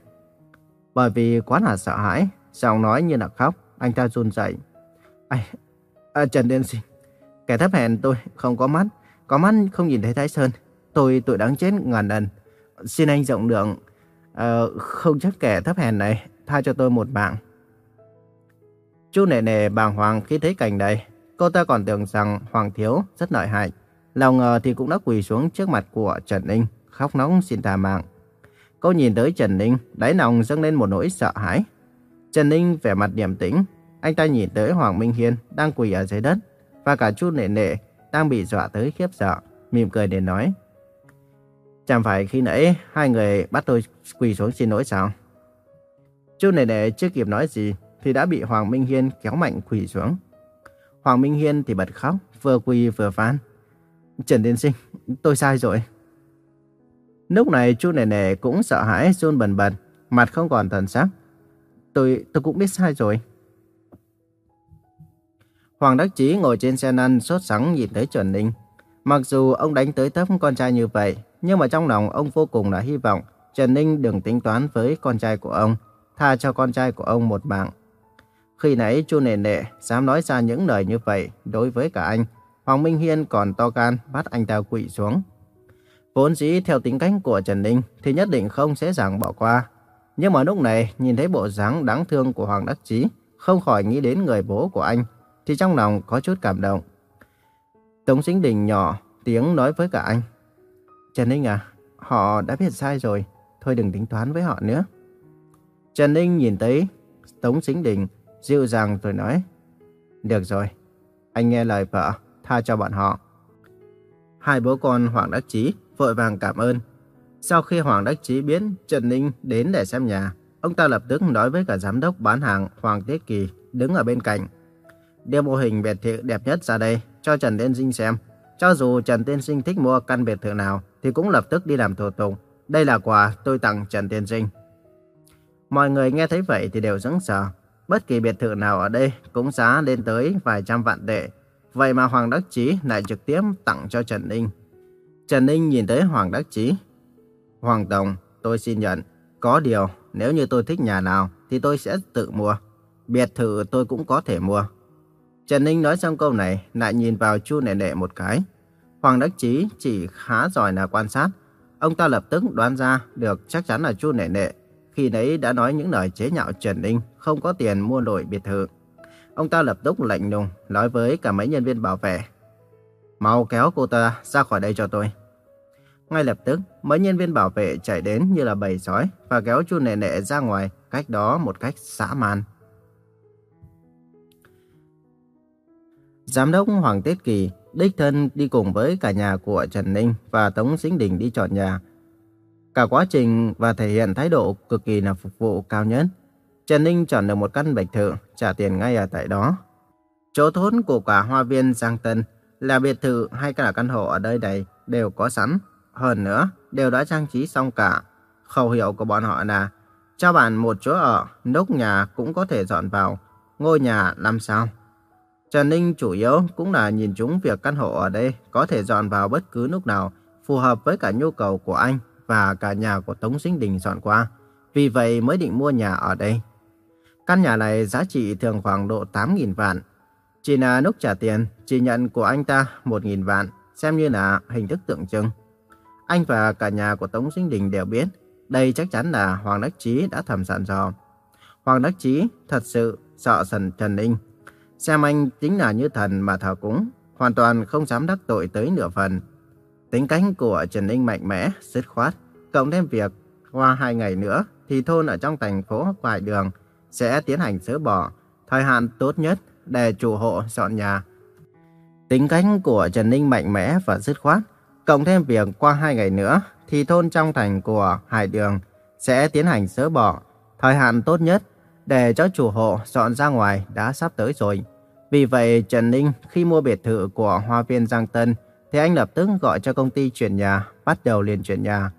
Bởi vì quá là sợ hãi, giọng nói như là khóc, anh ta run rẩy. Anh, à, Trần Tiên Sinh, kẻ thấp hèn tôi không có mắt, có mắt không nhìn thấy Thái Sơn. Tôi tuổi đáng chết ngàn lần. Xin anh rộng lượng, à, không chấp kẻ thấp hèn này, tha cho tôi một mạng. Chu nề nề bàng hoàng khi thấy cảnh này, cô ta còn tưởng rằng Hoàng Thiếu rất lợi hại. Lòng ngờ thì cũng đã quỳ xuống trước mặt của Trần Ninh, khóc nóng xin tha mạng. Cô nhìn tới Trần Ninh, đáy lòng dâng lên một nỗi sợ hãi. Trần Ninh vẻ mặt điềm tĩnh, anh ta nhìn tới Hoàng Minh Hiên đang quỳ ở dưới đất và cả Chu Nệ Nệ đang bị dọa tới khiếp sợ, mỉm cười để nói. Chẳng phải khi nãy hai người bắt tôi quỳ xuống xin lỗi sao? Chu Nệ Nệ chưa kịp nói gì thì đã bị Hoàng Minh Hiên kéo mạnh quỳ xuống. Hoàng Minh Hiên thì bật khóc, vừa quỳ vừa phán. Trần Tiên Sinh, tôi sai rồi. Lúc này Chu nệ nệ cũng sợ hãi run bần bật, mặt không còn thần sắc. Tôi, tôi cũng biết sai rồi. Hoàng Đắc Chí ngồi trên xe lăn sốt sắng nhìn thấy Trần Ninh. Mặc dù ông đánh tới tấp con trai như vậy, nhưng mà trong lòng ông vô cùng là hy vọng Trần Ninh đừng tính toán với con trai của ông, tha cho con trai của ông một mạng. Khi nãy Chu Nề Nề dám nói ra những lời như vậy đối với cả anh, Hoàng Minh Hiên còn to gan bắt anh ta quỵ xuống. Vốn dĩ theo tính cách của Trần Ninh thì nhất định không dễ dàng bỏ qua. Nhưng mà lúc này nhìn thấy bộ dáng đáng thương của Hoàng Đắc Chí, không khỏi nghĩ đến người bố của anh, thì trong lòng có chút cảm động. Tống Sinh Đình nhỏ tiếng nói với cả anh. Trần Ninh à, họ đã biết sai rồi, thôi đừng tính toán với họ nữa. Trần Ninh nhìn thấy Tống Sinh Đình dịu dàng rồi nói. Được rồi, anh nghe lời vợ, tha cho bọn họ. Hai bố con Hoàng Đắc Chí vội vàng cảm ơn. Sau khi Hoàng Đắc Chí biết Trần Ninh đến để xem nhà, ông ta lập tức nói với cả giám đốc bán hàng Hoàng Tiết Kỳ đứng ở bên cạnh. Đưa mô hình biệt thự đẹp nhất ra đây cho Trần Tiên Sinh xem. Cho dù Trần Tiên Sinh thích mua căn biệt thự nào thì cũng lập tức đi làm thủ tục. Đây là quà tôi tặng Trần Tiên Sinh. Mọi người nghe thấy vậy thì đều sững sờ. Bất kỳ biệt thự nào ở đây cũng giá lên tới vài trăm vạn tệ. Vậy mà Hoàng Đắc Chí lại trực tiếp tặng cho Trần Ninh. Trần Ninh nhìn tới Hoàng Đắc Chí. Hoàng Tổng, tôi xin nhận. Có điều, nếu như tôi thích nhà nào thì tôi sẽ tự mua. Biệt thự tôi cũng có thể mua. Trần Ninh nói xong câu này, lại nhìn vào Chu Nệ Nệ một cái. Hoàng Đắc Chí chỉ khá giỏi là quan sát. Ông ta lập tức đoán ra được chắc chắn là Chu Nệ Nệ. Khi nấy đã nói những lời chế nhạo Trần Ninh không có tiền mua nổi biệt thự. Ông ta lập tức lạnh lùng nói với cả mấy nhân viên bảo vệ. Mau kéo cô ta ra khỏi đây cho tôi. Ngay lập tức, mấy nhân viên bảo vệ chạy đến như là bầy sói và kéo chu nệ nệ ra ngoài, cách đó một cách xã man. Giám đốc Hoàng Tiết Kỳ đích thân đi cùng với cả nhà của Trần Ninh và Tống Sinh Đình đi chọn nhà. Cả quá trình và thể hiện thái độ cực kỳ là phục vụ cao nhất. Trần Ninh chọn được một căn biệt thự, trả tiền ngay ở tại đó. Chỗ thốn của cả hoa viên Giang Tân là biệt thự hay cả căn hộ ở đây đây đều có sẵn. Hơn nữa, đều đã trang trí xong cả. Khẩu hiệu của bọn họ là cho bạn một chỗ ở, nóc nhà cũng có thể dọn vào. Ngôi nhà làm sao? Trần Ninh chủ yếu cũng là nhìn chúng việc căn hộ ở đây có thể dọn vào bất cứ lúc nào, phù hợp với cả nhu cầu của anh và cả nhà của Tống Sinh Đình dọn qua. Vì vậy mới định mua nhà ở đây. Căn nhà này giá trị thường khoảng độ 8.000 vạn. Chỉ là lúc trả tiền, chỉ nhận của anh ta 1.000 vạn, xem như là hình thức tượng trưng. Anh và cả nhà của Tống Sinh Đình đều biết, đây chắc chắn là Hoàng Đắc Chí đã thầm dặn dò. Hoàng Đắc Chí thật sự sợ sần Trần Ninh. Xem anh chính là như thần mà thờ cúng, hoàn toàn không dám đắc tội tới nửa phần. Tính cách của Trần Ninh mạnh mẽ, dứt khoát, cộng thêm việc qua hai ngày nữa thì thôn ở trong thành phố Quài Đường sẽ tiến hành sỡ bỏ, thời hạn tốt nhất để chủ hộ dọn nhà. Tính cách của Trần Ninh mạnh mẽ và dứt khoát, cộng thêm việc qua hai ngày nữa thì thôn trong thành của Hải Đường sẽ tiến hành sớ bỏ, thời hạn tốt nhất để cho chủ hộ dọn ra ngoài đã sắp tới rồi. Vì vậy, Trần Ninh khi mua biệt thự của Hoa viên Giang Tân thì anh lập tức gọi cho công ty chuyển nhà, bắt đầu liền chuyển nhà.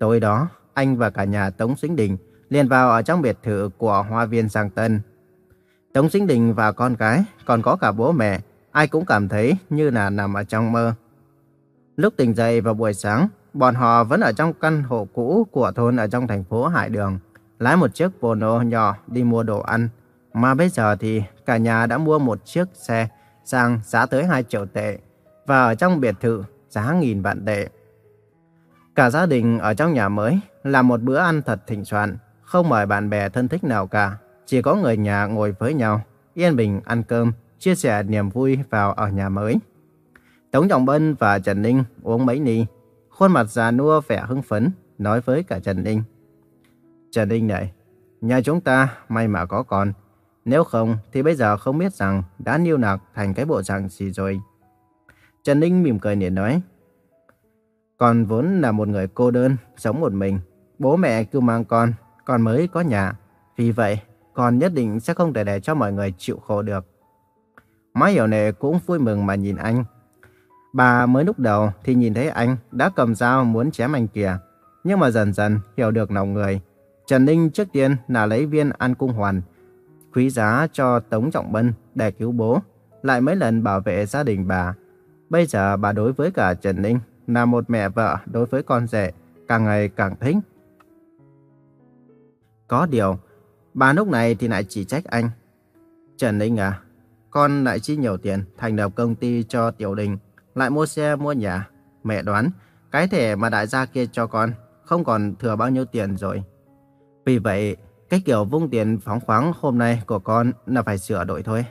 Tối đó, anh và cả nhà Tống Sinh Đình liền vào ở trong biệt thự của Hoa viên Giang Tân. Tống Sinh Đình và con gái, còn có cả bố mẹ, ai cũng cảm thấy như là nằm ở trong mơ. Lúc tỉnh dậy vào buổi sáng, bọn họ vẫn ở trong căn hộ cũ của thôn ở trong thành phố Hải Đường, lái một chiếc Volvo nhỏ đi mua đồ ăn. Mà bây giờ thì cả nhà đã mua một chiếc xe sang giá tới 2 triệu tệ và ở trong biệt thự giá nghìn vạn tệ. Cả gia đình ở trong nhà mới làm một bữa ăn thật thịnh soạn, không mời bạn bè thân thích nào cả, chỉ có người nhà ngồi với nhau, yên bình ăn cơm, chia sẻ niềm vui vào ở nhà mới. Tống Trọng Bân và Trần Ninh uống mấy ly, khuôn mặt già nua vẻ hưng phấn, nói với cả Trần Ninh. Trần Ninh này, nhà chúng ta may mà có con, nếu không thì bây giờ không biết rằng đã niêu nạc thành cái bộ dạng gì rồi. Trần Ninh mỉm cười để nói. Con vốn là một người cô đơn, sống một mình. Bố mẹ cứ mang con, con mới có nhà. Vì vậy, con nhất định sẽ không thể để cho mọi người chịu khổ được. Má hiểu nệ cũng vui mừng mà nhìn anh. Bà mới lúc đầu thì nhìn thấy anh đã cầm dao muốn chém anh kìa. Nhưng mà dần dần hiểu được lòng người. Trần Ninh trước tiên là lấy viên an cung hoàn, quý giá cho Tống Trọng Bân để cứu bố, lại mấy lần bảo vệ gia đình bà. Bây giờ bà đối với cả Trần Ninh là một mẹ vợ đối với con rể, càng ngày càng thích. Có điều, bà lúc này thì lại chỉ trách anh. Trần Ninh à, con lại chi nhiều tiền thành lập công ty cho Tiểu Đình, lại mua xe mua nhà. Mẹ đoán, cái thẻ mà đại gia kia cho con không còn thừa bao nhiêu tiền rồi. Vì vậy, cái kiểu vung tiền phóng khoáng hôm nay của con là phải sửa đổi thôi.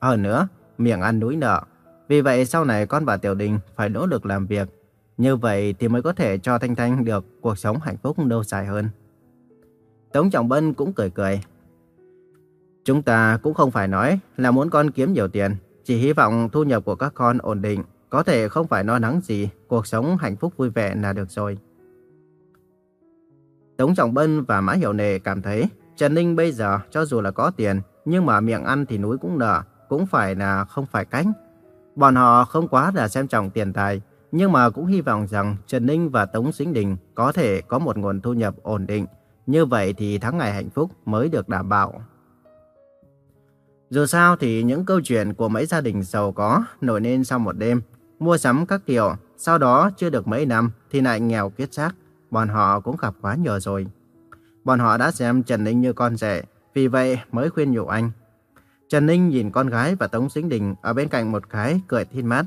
Hơn nữa, miệng ăn núi nợ. Vì vậy sau này con và Tiểu Đình phải nỗ lực làm việc. Như vậy thì mới có thể cho Thanh Thanh được cuộc sống hạnh phúc lâu dài hơn. Tống Trọng Bân cũng cười cười. Chúng ta cũng không phải nói là muốn con kiếm nhiều tiền. Chỉ hy vọng thu nhập của các con ổn định. Có thể không phải lo lắng gì. Cuộc sống hạnh phúc vui vẻ là được rồi. Tống Trọng Bân và Mã Hiểu Nề cảm thấy Trần Ninh bây giờ cho dù là có tiền, nhưng mà miệng ăn thì núi cũng nở, cũng phải là không phải cánh. Bọn họ không quá là xem trọng tiền tài, nhưng mà cũng hy vọng rằng Trần Ninh và Tống Sinh Đình có thể có một nguồn thu nhập ổn định. Như vậy thì tháng ngày hạnh phúc mới được đảm bảo. Dù sao thì những câu chuyện của mấy gia đình giàu có nổi lên sau một đêm, mua sắm các kiểu, sau đó chưa được mấy năm thì lại nghèo kiết xác bọn họ cũng gặp quá nhiều rồi. Bọn họ đã xem Trần Ninh như con rể, vì vậy mới khuyên nhủ anh. Trần Ninh nhìn con gái và Tống Sinh Đình ở bên cạnh một cái, cười thiên mát.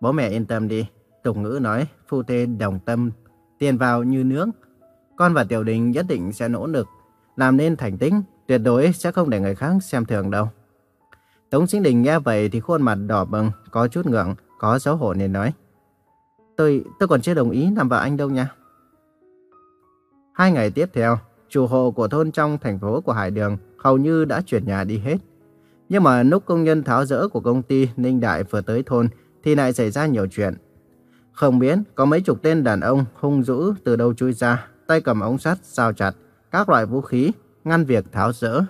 Bố mẹ yên tâm đi, Tục ngữ nói, phu thê đồng tâm, tiền vào như nước. Con và Tiểu Đình nhất định sẽ nỗ lực, làm nên thành tích, tuyệt đối sẽ không để người khác xem thường đâu. Tống Sinh Đình nghe vậy thì khuôn mặt đỏ bừng, có chút ngượng, có xấu hổ nên nói. Tôi, tôi còn chưa đồng ý làm vợ anh đâu nha. Hai ngày tiếp theo, chủ hộ của thôn trong thành phố của Hải Đường hầu như đã chuyển nhà đi hết. Nhưng mà lúc công nhân tháo rỡ của công ty Ninh Đại vừa tới thôn thì lại xảy ra nhiều chuyện. Không biết có mấy chục tên đàn ông hung dữ từ đâu chui ra, tay cầm ống sắt, sao chặt, các loại vũ khí, ngăn việc tháo rỡ.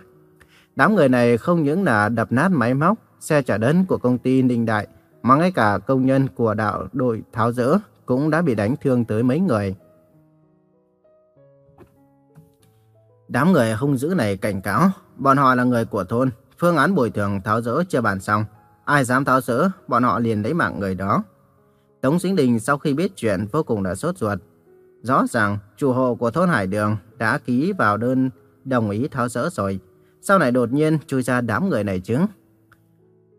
Đám người này không những là đập nát máy móc, xe trả đơn của công ty Ninh Đại, mà ngay cả công nhân của đạo đội tháo rỡ cũng đã bị đánh thương tới mấy người. Đám người hung dữ này cảnh cáo, bọn họ là người của thôn, phương án bồi thường tháo rỡ chưa bàn xong. Ai dám tháo rỡ, bọn họ liền lấy mạng người đó. Tống Sinh Đình sau khi biết chuyện vô cùng đã sốt ruột. Rõ ràng, chủ hộ của thôn Hải Đường đã ký vào đơn đồng ý tháo rỡ rồi. Sau này đột nhiên chui ra đám người này chứng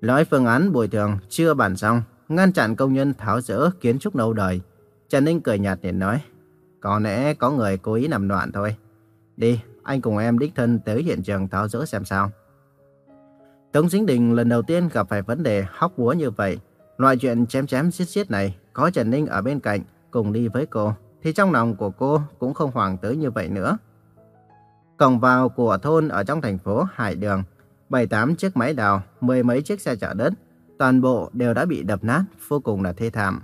Nói phương án bồi thường chưa bàn xong, ngăn chặn công nhân tháo rỡ kiến trúc lâu đời. Trần Ninh cười nhạt để nói, có lẽ có người cố ý làm loạn thôi. Đi, anh cùng em đích thân tới hiện trường tháo rỡ xem sao. Tống Dính Đình lần đầu tiên gặp phải vấn đề hóc búa như vậy. Loại chuyện chém chém xiết xiết này, có Trần Ninh ở bên cạnh cùng đi với cô, thì trong lòng của cô cũng không hoảng tới như vậy nữa. Cổng vào của thôn ở trong thành phố Hải Đường, bảy tám chiếc máy đào, mười mấy chiếc xe chở đất, toàn bộ đều đã bị đập nát, vô cùng là thê thảm.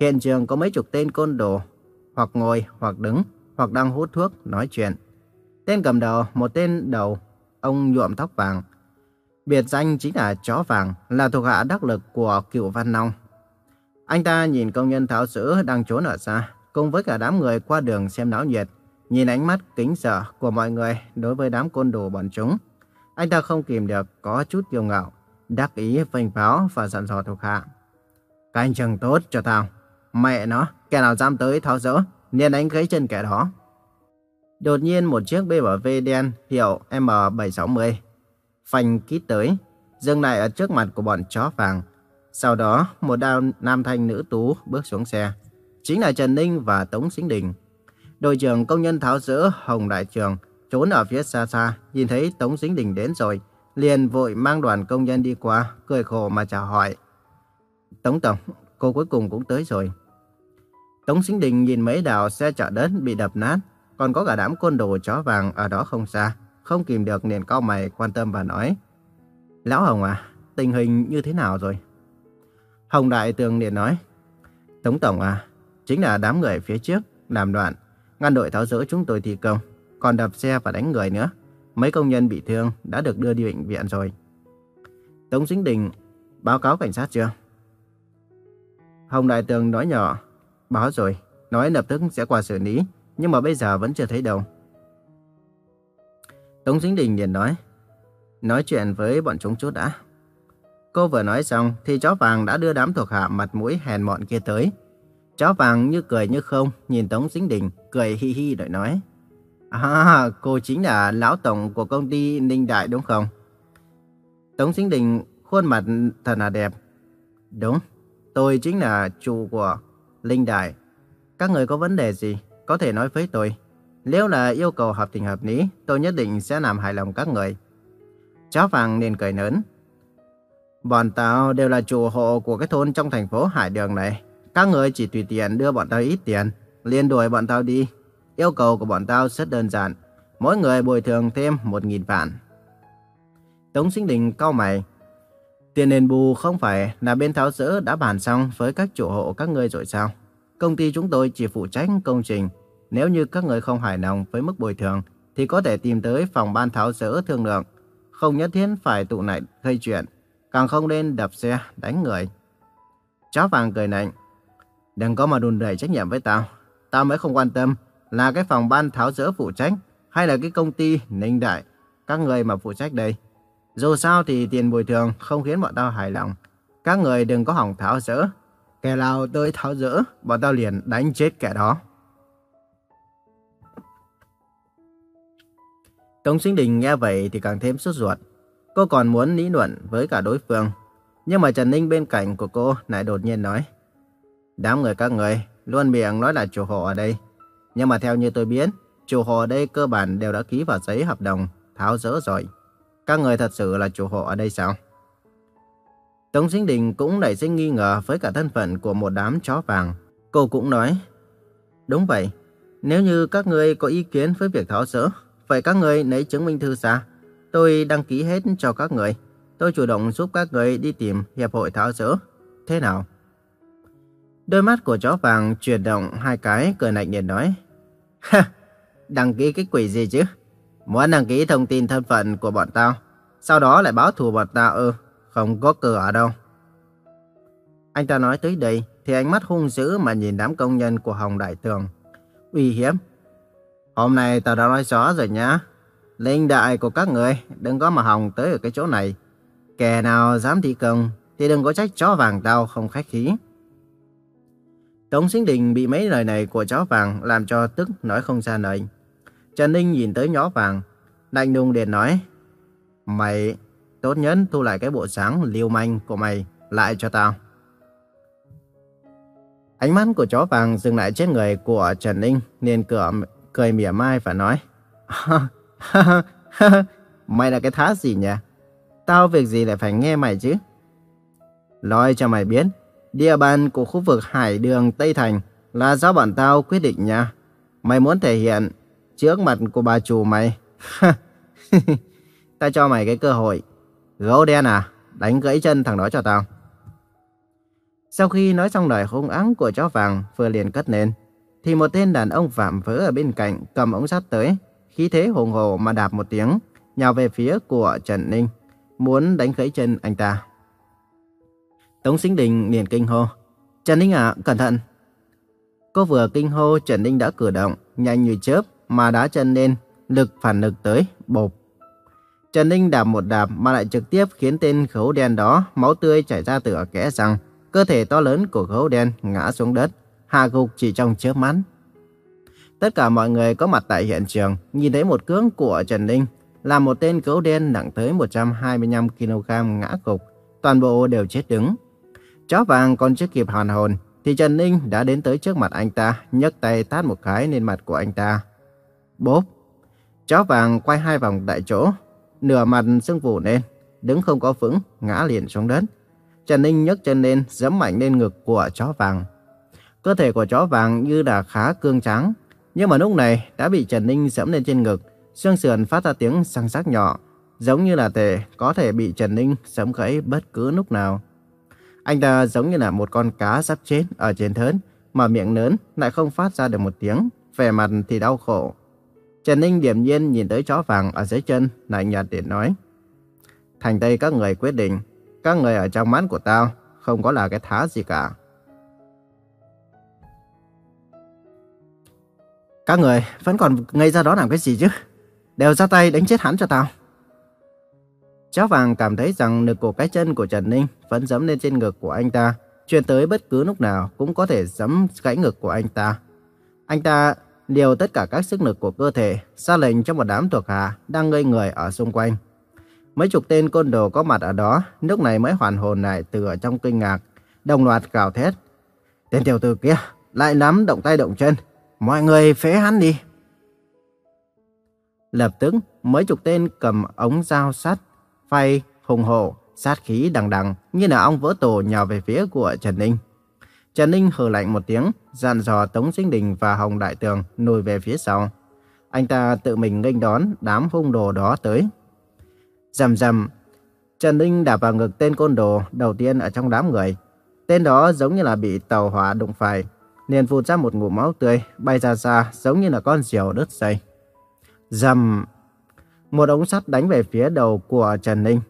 Hiện trường có mấy chục tên côn đồ, hoặc ngồi, hoặc đứng, hoặc đang hút thuốc, nói chuyện. Tên cầm đầu, một tên đầu, ông nhuộm tóc vàng. Biệt danh chính là chó vàng, là thuộc hạ đắc lực của cựu Văn Long. Anh ta nhìn công nhân tháo sữa đang trốn ở xa, cùng với cả đám người qua đường xem náo nhiệt, nhìn ánh mắt kính sợ của mọi người đối với đám côn đồ bọn chúng. Anh ta không kìm được có chút kiêu ngạo, đắc ý vênh pháo và dặn dò thuộc hạ. Canh chừng tốt cho tao. Mẹ nó, kẻ nào dám tới tháo rỡ, nên đánh gãy chân kẻ đó. Đột nhiên một chiếc BMW đen hiệu M760 phanh kít tới, dừng lại ở trước mặt của bọn chó vàng. Sau đó, một đao nam thanh nữ tú bước xuống xe. Chính là Trần Ninh và Tống Sinh Đình. Đội trưởng công nhân tháo rỡ Hồng Đại Trường trốn ở phía xa xa, nhìn thấy Tống Dính Đình đến rồi, liền vội mang đoàn công nhân đi qua, cười khổ mà chào hỏi. Tống Tổng, cô cuối cùng cũng tới rồi. Tống Dính Đình nhìn mấy đảo xe chở đất bị đập nát, còn có cả đám côn đồ chó vàng ở đó không xa, không kìm được liền cau mày quan tâm và nói. Lão Hồng à, tình hình như thế nào rồi? Hồng Đại Tường liền nói. Tống Tổng à, chính là đám người phía trước, làm đoạn, ngăn đội tháo rỡ chúng tôi thi công, còn đập xe và đánh người nữa. Mấy công nhân bị thương đã được đưa đi bệnh viện rồi. Tống Dính Đình báo cáo cảnh sát chưa? Hồng Đại Tường nói nhỏ, báo rồi, nói lập tức sẽ qua xử lý, nhưng mà bây giờ vẫn chưa thấy đâu. Tống Dính Đình liền nói, nói chuyện với bọn chúng chút đã. Cô vừa nói xong thì chó vàng đã đưa đám thuộc hạ mặt mũi hèn mọn kia tới. Chó vàng như cười như không, nhìn Tống Dính Đình, cười hi hi rồi nói. À, cô chính là lão tổng của công ty Ninh Đại đúng không? Tống Sinh Đình khuôn mặt thật là đẹp. Đúng, tôi chính là chủ của Linh Đại. Các người có vấn đề gì, có thể nói với tôi. Nếu là yêu cầu hợp tình hợp lý, tôi nhất định sẽ làm hài lòng các người. Chó vàng nên cười lớn. Bọn tao đều là chủ hộ của cái thôn trong thành phố Hải Đường này. Các người chỉ tùy tiện đưa bọn tao ít tiền, liền đuổi bọn tao đi. Yêu cầu của bọn tao rất đơn giản. Mỗi người bồi thường thêm 1.000 vạn. Tống Sinh Đình cau mày. Tiền đền bù không phải là bên tháo rỡ đã bàn xong với các chủ hộ các ngươi rồi sao? Công ty chúng tôi chỉ phụ trách công trình. Nếu như các người không hài lòng với mức bồi thường, thì có thể tìm tới phòng ban tháo rỡ thương lượng. Không nhất thiết phải tụ nại gây chuyện, càng không nên đập xe, đánh người. Chó vàng cười lạnh. Đừng có mà đùn đẩy trách nhiệm với tao. Tao mới không quan tâm là cái phòng ban tháo rỡ phụ trách hay là cái công ty Ninh Đại. Các người mà phụ trách đây. Dù sao thì tiền bồi thường không khiến bọn tao hài lòng. Các người đừng có hỏng tháo rỡ. Kẻ nào tới tháo rỡ, bọn tao liền đánh chết kẻ đó. Tống Sinh Đình nghe vậy thì càng thêm sốt ruột. Cô còn muốn lý luận với cả đối phương. Nhưng mà Trần Ninh bên cạnh của cô lại đột nhiên nói. Đám người các người luôn miệng nói là chủ hộ ở đây. Nhưng mà theo như tôi biết, chủ hộ ở đây cơ bản đều đã ký vào giấy hợp đồng tháo rỡ rồi. Các người thật sự là chủ hộ ở đây sao? Tống Sinh Đình cũng nảy sinh nghi ngờ với cả thân phận của một đám chó vàng. Cô cũng nói, đúng vậy, nếu như các người có ý kiến với việc tháo rỡ, vậy các người lấy chứng minh thư ra. Tôi đăng ký hết cho các người. Tôi chủ động giúp các người đi tìm hiệp hội tháo rỡ. Thế nào? Đôi mắt của chó vàng chuyển động hai cái, cười lạnh liền nói. Ha, đăng ký cái quỷ gì chứ? Muốn đăng ký thông tin thân phận của bọn tao, sau đó lại báo thù bọn tao ư? Không có cửa đâu. Anh ta nói tới đây thì ánh mắt hung dữ mà nhìn đám công nhân của Hồng Đại Tường. Uy hiếp. Hôm nay tao đã nói rõ rồi nhá. Linh đại của các người đừng có mà Hồng tới ở cái chỗ này. Kẻ nào dám thi công thì đừng có trách chó vàng tao không khách khí. Tống Sinh Đình bị mấy lời này của chó vàng làm cho tức nói không ra lời. Trần Ninh nhìn tới nhó vàng, lạnh lùng liền nói. Mày Tốt nhất thu lại cái bộ sáng liêu manh của mày lại cho tao. Ánh mắt của chó vàng dừng lại trên người của Trần Ninh nên cửa cười mỉa mai và nói [laughs] Mày là cái thá gì nhỉ? Tao việc gì lại phải nghe mày chứ? Nói cho mày biết, địa bàn của khu vực Hải Đường Tây Thành là do bọn tao quyết định nha. Mày muốn thể hiện trước mặt của bà chủ mày. [laughs] tao cho mày cái cơ hội Gấu đen à, đánh gãy chân thằng đó cho tao. Sau khi nói xong lời hung ác của chó vàng vừa liền cất lên, thì một tên đàn ông vạm vỡ ở bên cạnh cầm ống sắt tới, khí thế hùng hồ mà đạp một tiếng, nhào về phía của Trần Ninh, muốn đánh gãy chân anh ta. Tống Sinh Đình liền kinh hô, Trần Ninh à, cẩn thận. Cô vừa kinh hô Trần Ninh đã cử động, nhanh như chớp mà đá chân lên, lực phản lực tới, bộp. Trần Ninh đạp một đạp mà lại trực tiếp khiến tên khấu đen đó máu tươi chảy ra từ kẽ răng. Cơ thể to lớn của khấu đen ngã xuống đất, hạ gục chỉ trong chớp mắt. Tất cả mọi người có mặt tại hiện trường nhìn thấy một cước của Trần Ninh là một tên khấu đen nặng tới 125kg ngã gục, toàn bộ đều chết đứng. Chó vàng còn chưa kịp hoàn hồn thì Trần Ninh đã đến tới trước mặt anh ta, nhấc tay tát một cái lên mặt của anh ta. Bốp! Chó vàng quay hai vòng tại chỗ, nửa mặt sưng phù lên, đứng không có vững, ngã liền xuống đất. Trần Ninh nhấc chân lên, giẫm mạnh lên ngực của chó vàng. Cơ thể của chó vàng như là khá cương tráng, nhưng mà lúc này đã bị Trần Ninh giẫm lên trên ngực, xương sườn phát ra tiếng sang sắc nhỏ, giống như là thể có thể bị Trần Ninh giẫm gãy bất cứ lúc nào. Anh ta giống như là một con cá sắp chết ở trên thớn, mà miệng lớn lại không phát ra được một tiếng, vẻ mặt thì đau khổ. Trần Ninh điểm nhiên nhìn tới chó vàng ở dưới chân, lại nhạt để nói. Thành Tây các người quyết định, các người ở trong mắt của tao không có là cái thá gì cả. Các người vẫn còn ngây ra đó làm cái gì chứ? Đều ra tay đánh chết hắn cho tao. Chó vàng cảm thấy rằng lực của cái chân của Trần Ninh vẫn dẫm lên trên ngực của anh ta, truyền tới bất cứ lúc nào cũng có thể giẫm gãy ngực của anh ta. Anh ta điều tất cả các sức lực của cơ thể, ra lệnh cho một đám thuộc hạ đang ngây người ở xung quanh. Mấy chục tên côn đồ có mặt ở đó, lúc này mới hoàn hồn lại từ ở trong kinh ngạc, đồng loạt gào thét. Tên tiểu tử kia, lại nắm động tay động chân, mọi người phế hắn đi. Lập tức, mấy chục tên cầm ống dao sắt, phay, hùng hổ, sát khí đằng đằng như là ong vỡ tổ nhào về phía của Trần Ninh. Trần Ninh hừ lạnh một tiếng, dàn dò Tống Sinh Đình và Hồng Đại Tường lùi về phía sau. Anh ta tự mình nghênh đón đám hung đồ đó tới. Rầm rầm, Trần Ninh đạp vào ngực tên côn đồ đầu tiên ở trong đám người. Tên đó giống như là bị tàu hỏa đụng phải, liền phun ra một ngụm máu tươi, bay ra xa giống như là con diều đứt dây. Rầm, một ống sắt đánh về phía đầu của Trần Ninh.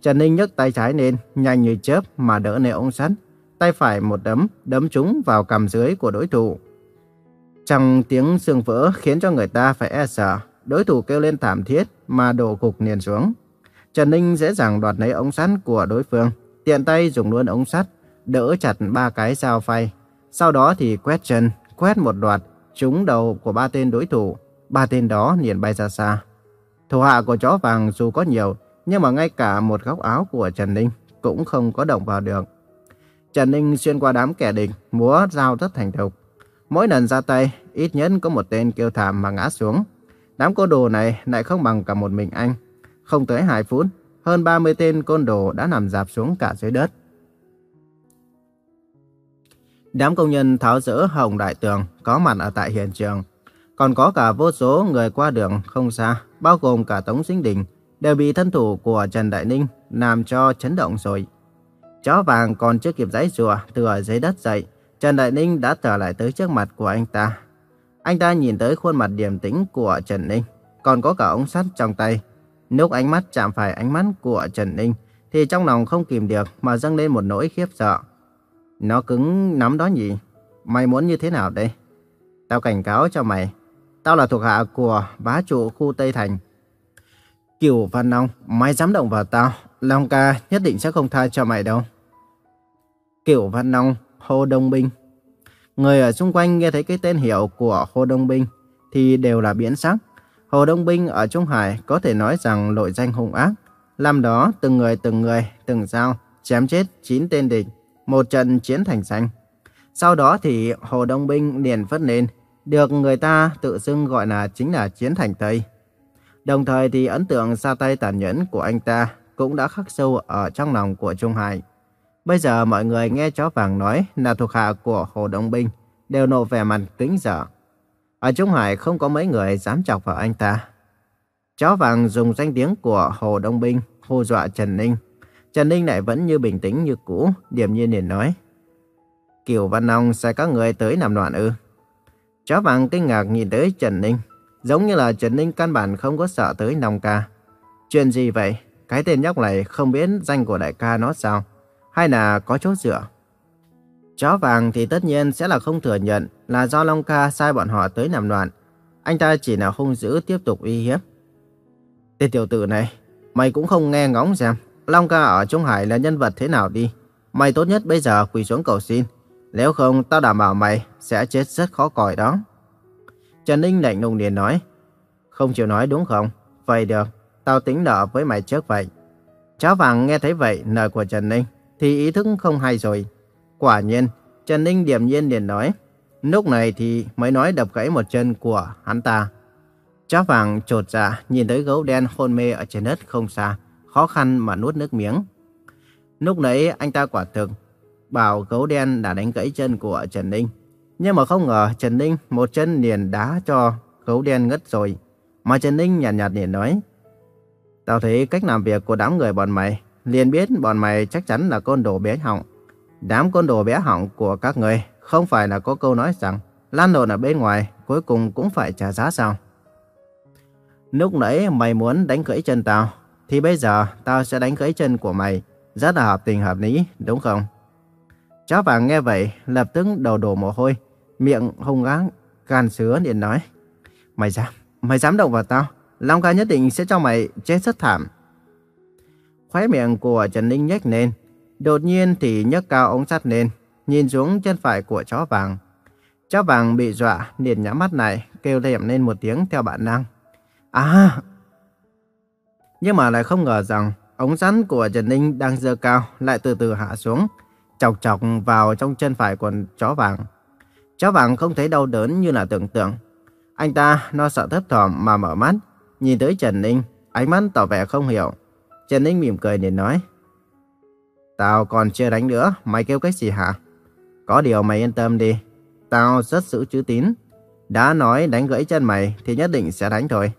Trần Ninh nhấc tay trái lên, nhanh như chớp mà đỡ nệ ống sắt. Tay phải một đấm, đấm trúng vào cằm dưới của đối thủ. Trong tiếng xương vỡ khiến cho người ta phải e sợ, đối thủ kêu lên thảm thiết mà đổ cục liền xuống. Trần Ninh dễ dàng đoạt lấy ống sắt của đối phương, tiện tay dùng luôn ống sắt, đỡ chặt ba cái dao phay. Sau đó thì quét chân, quét một đoạt, trúng đầu của ba tên đối thủ. Ba tên đó liền bay ra xa. Thủ hạ của chó vàng dù có nhiều, nhưng mà ngay cả một góc áo của Trần Ninh cũng không có động vào được. Trần Ninh xuyên qua đám kẻ địch, múa dao rất thành thục. Mỗi lần ra tay, ít nhất có một tên kêu thảm mà ngã xuống. Đám cô đồ này lại không bằng cả một mình anh. Không tới 2 phút, hơn 30 tên côn đồ đã nằm dạp xuống cả dưới đất. Đám công nhân tháo rỡ hồng đại tường có mặt ở tại hiện trường. Còn có cả vô số người qua đường không xa, bao gồm cả Tống Sinh Đình, đều bị thân thủ của Trần Đại Ninh làm cho chấn động rồi. Chó vàng còn chưa kịp giãy rùa từ ở dưới đất dậy, Trần Đại Ninh đã trở lại tới trước mặt của anh ta. Anh ta nhìn tới khuôn mặt điềm tĩnh của Trần Ninh, còn có cả ống sắt trong tay. Lúc ánh mắt chạm phải ánh mắt của Trần Ninh, thì trong lòng không kìm được mà dâng lên một nỗi khiếp sợ. Nó cứng nắm đó nhỉ? Mày muốn như thế nào đây? Tao cảnh cáo cho mày. Tao là thuộc hạ của bá chủ khu Tây Thành. Cửu Văn Long, mày dám động vào tao, Long ca nhất định sẽ không tha cho mày đâu. Cửu Văn Long, Hồ Đông Binh. Người ở xung quanh nghe thấy cái tên hiệu của Hồ Đông Binh thì đều là biến sắc. Hồ Đông Binh ở Trung Hải có thể nói rằng nội danh hung ác. Làm đó từng người từng người, từng dao chém chết 9 tên địch, một trận chiến thành danh. Sau đó thì Hồ Đông Binh liền phất lên, được người ta tự xưng gọi là chính là chiến thành Tây. Đồng thời thì ấn tượng xa tay tàn nhẫn của anh ta cũng đã khắc sâu ở trong lòng của Trung Hải. Bây giờ mọi người nghe chó vàng nói là thuộc hạ của Hồ Đông Binh, đều nộ vẻ mặt kính sợ. Ở Trung Hải không có mấy người dám chọc vào anh ta. Chó vàng dùng danh tiếng của Hồ Đông Binh hù dọa Trần Ninh. Trần Ninh lại vẫn như bình tĩnh như cũ, điềm nhiên liền nói. Kiều Văn Long sai các người tới làm loạn ư. Chó vàng kinh ngạc nhìn tới Trần Ninh. Giống như là Trần Ninh căn bản không có sợ tới Long ca. Chuyện gì vậy? Cái tên nhóc này không biết danh của đại ca nó sao? Hay là có chỗ dựa? Chó vàng thì tất nhiên sẽ là không thừa nhận là do Long ca sai bọn họ tới làm loạn. Anh ta chỉ là hung dữ tiếp tục uy hiếp. Tên tiểu tử này, mày cũng không nghe ngóng xem. Long ca ở Trung Hải là nhân vật thế nào đi. Mày tốt nhất bây giờ quỳ xuống cầu xin. Nếu không, tao đảm bảo mày sẽ chết rất khó coi đó. Trần Ninh lạnh lùng liền nói. Không chịu nói đúng không? Vậy được, tao tính nợ với mày trước vậy. Chó vàng nghe thấy vậy, lời của Trần Ninh, thì ý thức không hay rồi. Quả nhiên, Trần Ninh điềm nhiên liền nói. Lúc này thì mới nói đập gãy một chân của hắn ta. Chó vàng trột dạ nhìn thấy gấu đen hôn mê ở trên đất không xa, khó khăn mà nuốt nước miếng. Lúc nãy anh ta quả thực bảo gấu đen đã đánh gãy chân của Trần Ninh. Nhưng mà không ngờ Trần Ninh một chân liền đá cho gấu đen ngất rồi. Mà Trần Ninh nhạt nhạt liền nói. Tao thấy cách làm việc của đám người bọn mày, liền biết bọn mày chắc chắn là con đồ bé hỏng Đám con đồ bé hỏng của các người không phải là có câu nói rằng lan lộn ở bên ngoài cuối cùng cũng phải trả giá sao? Lúc nãy mày muốn đánh gãy chân tao, thì bây giờ tao sẽ đánh gãy chân của mày. Rất là hợp tình hợp lý, đúng không? Chó vàng nghe vậy, lập tức đầu đổ mồ hôi, miệng hung ác, gan sứa liền nói. Mày dám, mày dám động vào tao, Long ca nhất định sẽ cho mày chết rất thảm. Khóe miệng của Trần Ninh nhếch lên, đột nhiên thì nhấc cao ống sắt lên, nhìn xuống chân phải của chó vàng. Chó vàng bị dọa, liền nhắm mắt lại, kêu lên lên một tiếng theo bản năng. À! Nhưng mà lại không ngờ rằng ống sắt của Trần Ninh đang dơ cao lại từ từ hạ xuống, chọc chọc vào trong chân phải của chó vàng. Chó vàng không thấy đau đớn như là tưởng tượng. Anh ta lo sợ thấp thỏm mà mở mắt, nhìn tới Trần Ninh, ánh mắt tỏ vẻ không hiểu. Trần Ninh mỉm cười để nói. Tao còn chưa đánh nữa, mày kêu cách gì hả? Có điều mày yên tâm đi, tao rất giữ chữ tín. Đã nói đánh gãy chân mày thì nhất định sẽ đánh thôi.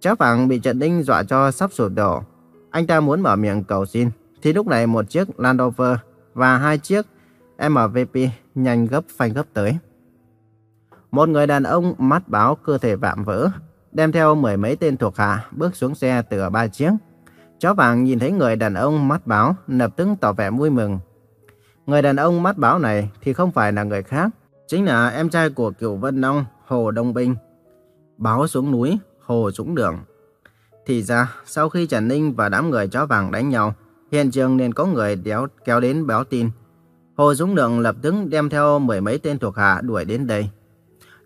Chó vàng bị Trần Ninh dọa cho sắp sụp đổ. Anh ta muốn mở miệng cầu xin, thì lúc này một chiếc Land Rover và hai chiếc MVP nhanh gấp phanh gấp tới. Một người đàn ông mắt báo cơ thể vạm vỡ, đem theo mười mấy tên thuộc hạ bước xuống xe từ ba chiếc. Chó vàng nhìn thấy người đàn ông mắt báo, lập tức tỏ vẻ vui mừng. Người đàn ông mắt báo này thì không phải là người khác, chính là em trai của Kiều Vân Long, Hồ Đông Binh. Báo xuống núi, Hồ xuống đường. Thì ra, sau khi Trần Ninh và đám người chó vàng đánh nhau, hiện trường nên có người đéo kéo đến báo tin. Hồ Dũng Lượng lập tức đem theo mười mấy tên thuộc hạ đuổi đến đây.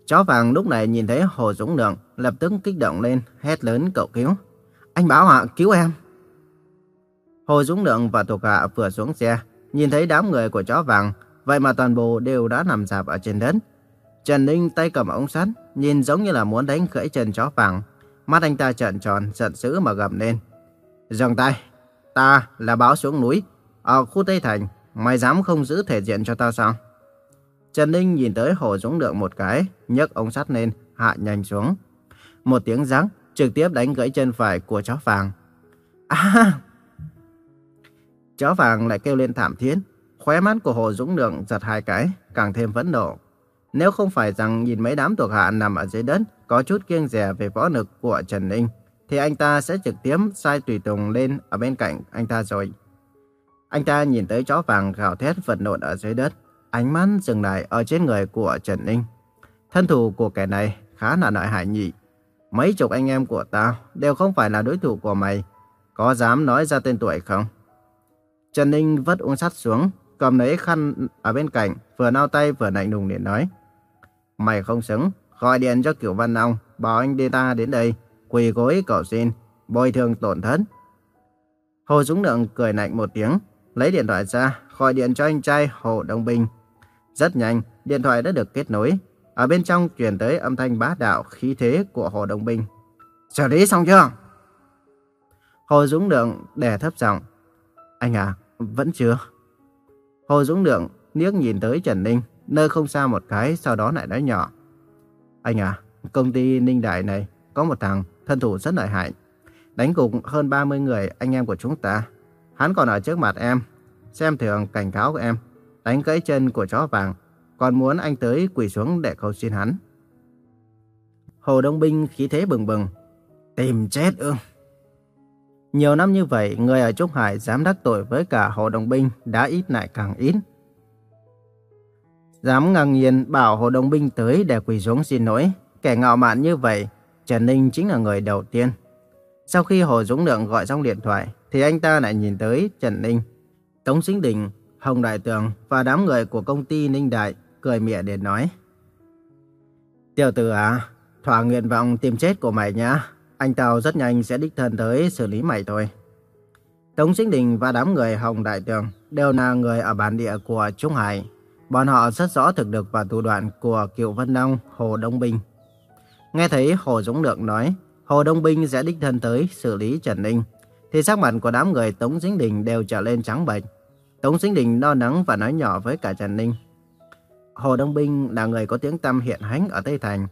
Chó vàng lúc này nhìn thấy Hồ Dũng Lượng, lập tức kích động lên, hét lớn cậu cứu. Anh báo ạ, cứu em. Hồ Dũng Lượng và thuộc hạ vừa xuống xe, nhìn thấy đám người của chó vàng, vậy mà toàn bộ đều đã nằm dạp ở trên đất. Trần Ninh tay cầm ống sắt, nhìn giống như là muốn đánh gãy chân chó vàng. Mắt anh ta trợn tròn, giận dữ mà gầm lên. Dừng tay, ta là báo xuống núi, ở khu Tây Thành, mày dám không giữ thể diện cho ta sao? Trần Ninh nhìn tới Hồ Dũng Lượng một cái, nhấc ống sắt lên, hạ nhanh xuống. Một tiếng rắc, trực tiếp đánh gãy chân phải của chó vàng. À! Chó vàng lại kêu lên thảm thiết. Khóe mắt của Hồ Dũng Lượng giật hai cái, càng thêm phẫn nộ. Nếu không phải rằng nhìn mấy đám thuộc hạ nằm ở dưới đất có chút kiêng dè về võ lực của Trần Ninh, thì anh ta sẽ trực tiếp sai tùy tùng lên ở bên cạnh anh ta rồi. Anh ta nhìn tới chó vàng gào thét phẫn nộ ở dưới đất, ánh mắt dừng lại ở trên người của Trần Ninh. Thân thủ của kẻ này khá là lợi hại nhỉ. Mấy chục anh em của tao đều không phải là đối thủ của mày. Có dám nói ra tên tuổi không? Trần Ninh vất uống sắt xuống, cầm lấy khăn ở bên cạnh, vừa nao tay vừa lạnh lùng để nói. Mày không xứng, gọi điện cho Kiều Văn Long, bảo anh đưa ta đến đây, quỳ gối cầu xin, bồi thường tổn thất. Hồ Dũng Lượng cười lạnh một tiếng, lấy điện thoại ra, gọi điện cho anh trai Hồ Đông Bình. Rất nhanh, điện thoại đã được kết nối. Ở bên trong truyền tới âm thanh bá đạo khí thế của Hồ Đông Bình. Xử lý xong chưa? Hồ Dũng Lượng đè thấp giọng. Anh à, vẫn chưa. Hồ Dũng Lượng liếc nhìn tới Trần Ninh, nơi không xa một cái, sau đó lại nói nhỏ. Anh à, công ty Ninh Đại này có một thằng thân thủ rất lợi hại. Đánh gục hơn 30 người anh em của chúng ta. Hắn còn ở trước mặt em, xem thường cảnh cáo của em, đánh gãy chân của chó vàng, còn muốn anh tới quỳ xuống để cầu xin hắn. Hồ Đông Binh khí thế bừng bừng, tìm chết ư. Nhiều năm như vậy, người ở trung Hải dám đắc tội với cả Hồ Đông Binh đã ít lại càng ít. Dám ngang nhiên bảo Hồ Đông Binh tới để quỳ xuống xin lỗi. Kẻ ngạo mạn như vậy, Trần Ninh chính là người đầu tiên. Sau khi Hồ Dũng Lượng gọi xong điện thoại, thì anh ta lại nhìn tới Trần Ninh. Tống Sinh Đình Hồng Đại Tường và đám người của công ty Ninh Đại cười mỉa để nói. Tiểu tử à, thỏa nguyện vọng tìm chết của mày nhá. Anh Tào rất nhanh sẽ đích thân tới xử lý mày thôi. Tống Sinh Đình và đám người Hồng Đại Tường đều là người ở bản địa của Trung Hải. Bọn họ rất rõ thực lực và thủ đoạn của cựu Vân Long Hồ Đông Bình. Nghe thấy Hồ Dũng Lượng nói Hồ Đông Binh sẽ đích thân tới xử lý Trần Ninh, thì sắc mặt của đám người Tống Dính Đình đều trở lên trắng bệch. Tống Dính Đình lo lắng và nói nhỏ với cả Trần Ninh. Hồ Đông Binh là người có tiếng tăm hiện hánh ở Tây Thành.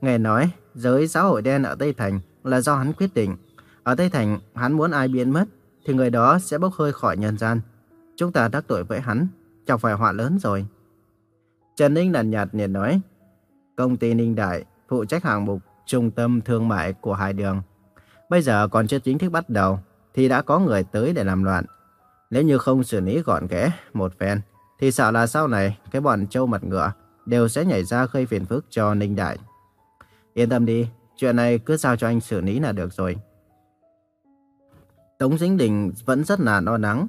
Nghe nói, giới xã hội đen ở Tây Thành là do hắn quyết định. Ở Tây Thành, hắn muốn ai biến mất, thì người đó sẽ bốc hơi khỏi nhân gian. Chúng ta đắc tội với hắn, chẳng phải họa lớn rồi. Trần Ninh lạnh nhạt nhìn nói, công ty Ninh Đại phụ trách hàng mục trung tâm thương mại của hai đường. Bây giờ còn chưa chính thức bắt đầu, thì đã có người tới để làm loạn. Nếu như không xử lý gọn ghẽ một phen, thì sợ là sau này cái bọn trâu mặt ngựa đều sẽ nhảy ra gây phiền phức cho Ninh Đại. Yên tâm đi, chuyện này cứ giao cho anh xử lý là được rồi. Tống Dính Đình vẫn rất là lo lắng.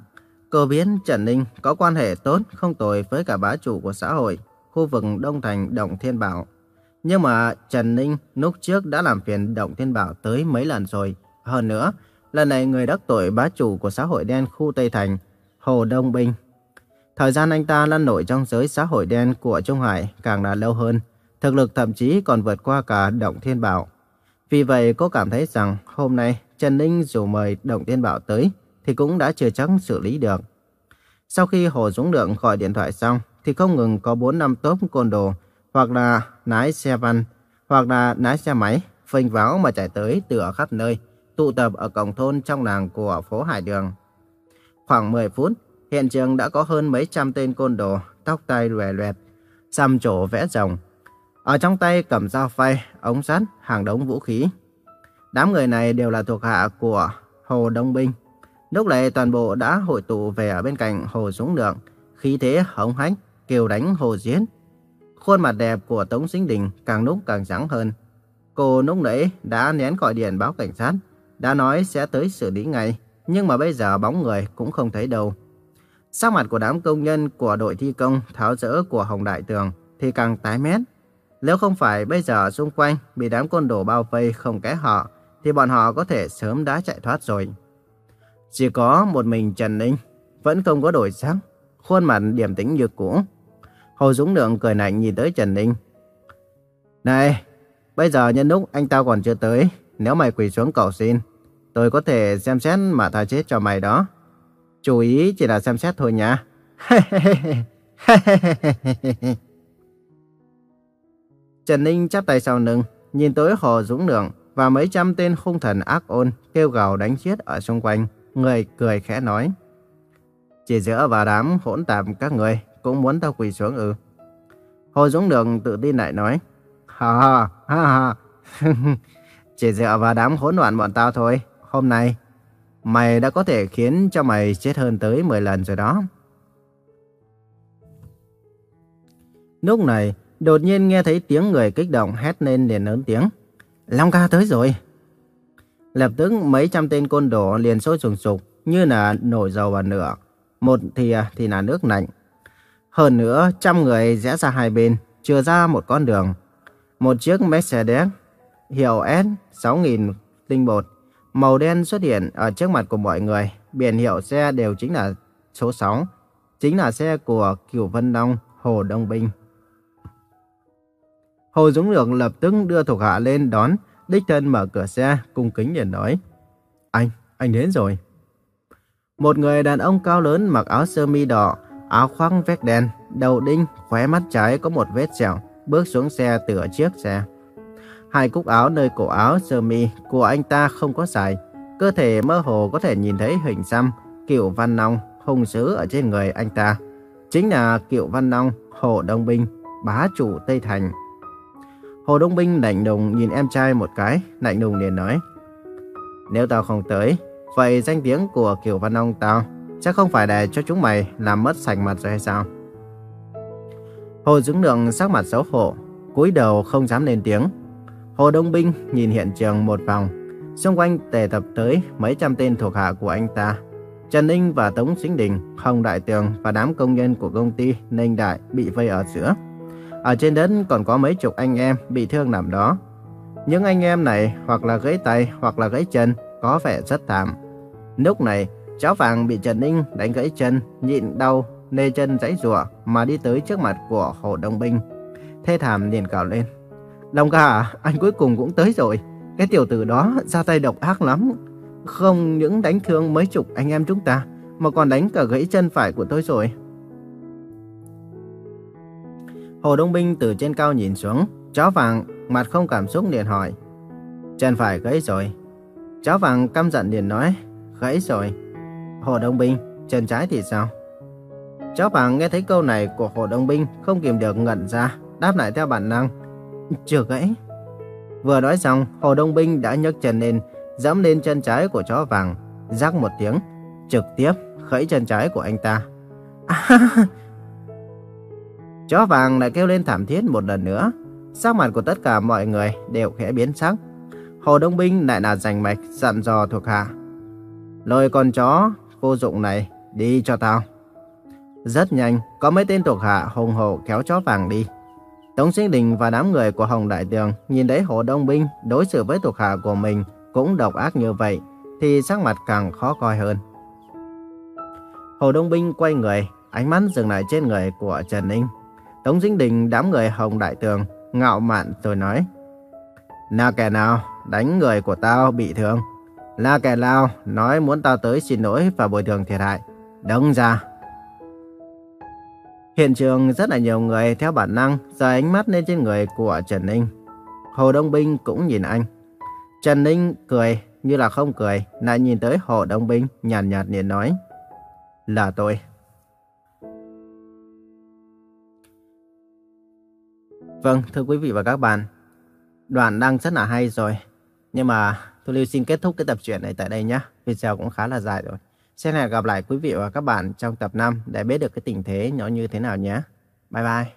Cô biết Trần Ninh có quan hệ tốt không tồi với cả bá chủ của xã hội, khu vực Đông Thành Đồng Thiên Bảo. Nhưng mà Trần Ninh lúc trước đã làm phiền Động Thiên Bảo tới mấy lần rồi. Hơn nữa, lần này người đắc tội bá chủ của xã hội đen khu Tây Thành, Hồ Đông Binh. Thời gian anh ta lăn nổi trong giới xã hội đen của Trung Hải càng là lâu hơn. Thực lực thậm chí còn vượt qua cả Động Thiên Bảo. Vì vậy cô cảm thấy rằng hôm nay Trần Ninh dù mời Động Thiên Bảo tới thì cũng đã chưa chắc xử lý được. Sau khi Hồ Dũng Lượng gọi điện thoại xong thì không ngừng có 4 năm tốt côn đồ hoặc là lái xe van hoặc là lái xe máy phênh váo mà chạy tới từ ở khắp nơi tụ tập ở cổng thôn trong làng của phố Hải Đường. Khoảng 10 phút, hiện trường đã có hơn mấy trăm tên côn đồ, tóc tai lòe loẹt, xăm trổ vẽ rồng. Ở trong tay cầm dao phay, ống sắt, hàng đống vũ khí. Đám người này đều là thuộc hạ của Hồ Đông Binh. Lúc này toàn bộ đã hội tụ về ở bên cạnh Hồ Dũng Lượng, khí thế hống hách, kêu đánh Hồ Diễn. Khuôn mặt đẹp của Tống Sinh Đình càng lúc càng trắng hơn. Cô lúc nãy đã nén gọi điện báo cảnh sát, đã nói sẽ tới xử lý ngay, nhưng mà bây giờ bóng người cũng không thấy đâu. Sắc mặt của đám công nhân của đội thi công tháo rỡ của Hồng Đại Tường thì càng tái mét. Nếu không phải bây giờ xung quanh bị đám côn đồ bao vây không kẽ họ, thì bọn họ có thể sớm đã chạy thoát rồi. Chỉ có một mình Trần Ninh vẫn không có đổi sắc, khuôn mặt điềm tĩnh như cũ. Hồ Dũng Lượng cười lạnh nhìn tới Trần Ninh. Này, bây giờ nhân lúc anh tao còn chưa tới, nếu mày quỳ xuống cầu xin, tôi có thể xem xét mà tha chết cho mày đó. Chú ý chỉ là xem xét thôi nha. [laughs] Trần Ninh chắp tay sau lưng, nhìn tới Hồ Dũng Lượng và mấy trăm tên hung thần ác ôn kêu gào đánh chết ở xung quanh. Người cười khẽ nói. Chỉ giữa và đám hỗn tạp các người cũng muốn tao quỳ xuống ư. Hồ Dũng đường tự tin lại nói. Ha ha ha ha. [laughs] Chỉ dựa vào đám hỗn loạn bọn tao thôi. Hôm nay, mày đã có thể khiến cho mày chết hơn tới 10 lần rồi đó. Lúc này, đột nhiên nghe thấy tiếng người kích động hét lên liền lớn tiếng. Long ca tới rồi. Lập tức mấy trăm tên côn đồ liền sôi sùng sục như là nổi dầu vào nửa Một thì à, thì là nước lạnh. Hơn nữa, trăm người rẽ ra hai bên, chừa ra một con đường. Một chiếc Mercedes hiệu S6001 màu đen xuất hiện ở trước mặt của mọi người. Biển hiệu xe đều chính là số 6, chính là xe của Cửu Vân đông Hồ Đông Binh. Hồ Dũng Lượng lập tức đưa thuộc hạ lên đón, đích thân mở cửa xe, cung kính liền nói. Anh, anh đến rồi. Một người đàn ông cao lớn mặc áo sơ mi đỏ, áo khoác vest đen, đầu đinh, khóe mắt trái có một vết sẹo, bước xuống xe từ ở chiếc xe. Hai cúc áo nơi cổ áo sơ mi của anh ta không có dài, cơ thể mơ hồ có thể nhìn thấy hình xăm Cựu Văn Long hung dữ ở trên người anh ta. Chính là Cựu Văn Long, Hồ Đông Binh, bá chủ Tây Thành. Hồ Đông Binh lạnh lùng nhìn em trai một cái, lạnh lùng liền nói. Nếu tao không tới, vậy danh tiếng của Kiều Văn Long tao sẽ không phải để cho chúng mày làm mất sạch mặt rồi hay sao? Hồ Dũng Lượng sắc mặt xấu hổ, cúi đầu không dám lên tiếng. Hồ Đông Binh nhìn hiện trường một vòng, xung quanh tề tập tới mấy trăm tên thuộc hạ của anh ta. Trần Ninh và Tống Sinh Đình, Hồng Đại Tường và đám công nhân của công ty Ninh Đại bị vây ở giữa. Ở trên đất còn có mấy chục anh em bị thương nằm đó. Những anh em này hoặc là gãy tay hoặc là gãy chân, có vẻ rất thảm. Lúc này, cháu vàng bị Trần Ninh đánh gãy chân, nhịn đau, nê chân giãy rủa mà đi tới trước mặt của Hồ Đông Binh. Thê thảm liền cào lên. Long ca à, anh cuối cùng cũng tới rồi. Cái tiểu tử đó ra tay độc ác lắm. Không những đánh thương mấy chục anh em chúng ta, mà còn đánh cả gãy chân phải của tôi rồi. Hồ Đông Binh từ trên cao nhìn xuống, chó vàng mặt không cảm xúc liền hỏi. Chân phải gãy rồi. Chó vàng căm giận liền nói, gãy rồi. Hồ Đông Binh, chân trái thì sao? Chó vàng nghe thấy câu này của Hồ Đông Binh không kìm được ngẩn ra, đáp lại theo bản năng. Chưa gãy. Vừa nói xong, Hồ Đông Binh đã nhấc chân lên, dẫm lên chân trái của chó vàng, rắc một tiếng, trực tiếp khẫy chân trái của anh ta. À, chó vàng lại kêu lên thảm thiết một lần nữa. Sắc mặt của tất cả mọi người đều khẽ biến sắc. Hồ Đông Binh lại là giành mạch dặn dò thuộc hạ. Lôi con chó vô dụng này đi cho tao. Rất nhanh, có mấy tên thuộc hạ hùng hổ kéo chó vàng đi. Tống Sinh Đình và đám người của Hồng Đại Tường nhìn thấy Hồ Đông Binh đối xử với thuộc hạ của mình cũng độc ác như vậy, thì sắc mặt càng khó coi hơn. Hồ Đông Binh quay người, ánh mắt dừng lại trên người của Trần Ninh. Tống Sinh Đình đám người Hồng Đại Tường ngạo mạn rồi nói. nào kẻ nào đánh người của tao bị thương? Là kẻ lao nói muốn tao tới xin lỗi và bồi thường thiệt hại? Đứng ra! Hiện trường rất là nhiều người theo bản năng rời ánh mắt lên trên người của Trần Ninh. Hồ Đông Binh cũng nhìn anh. Trần Ninh cười như là không cười, lại nhìn tới Hồ Đông Binh nhàn nhạt liền nói. Là tôi. Vâng, thưa quý vị và các bạn, đoạn đang rất là hay rồi. Nhưng mà tôi Lưu xin kết thúc cái tập truyện này tại đây nhé. Video cũng khá là dài rồi. Xin hẹn gặp lại quý vị và các bạn trong tập 5 để biết được cái tình thế nó như thế nào nhé. Bye bye.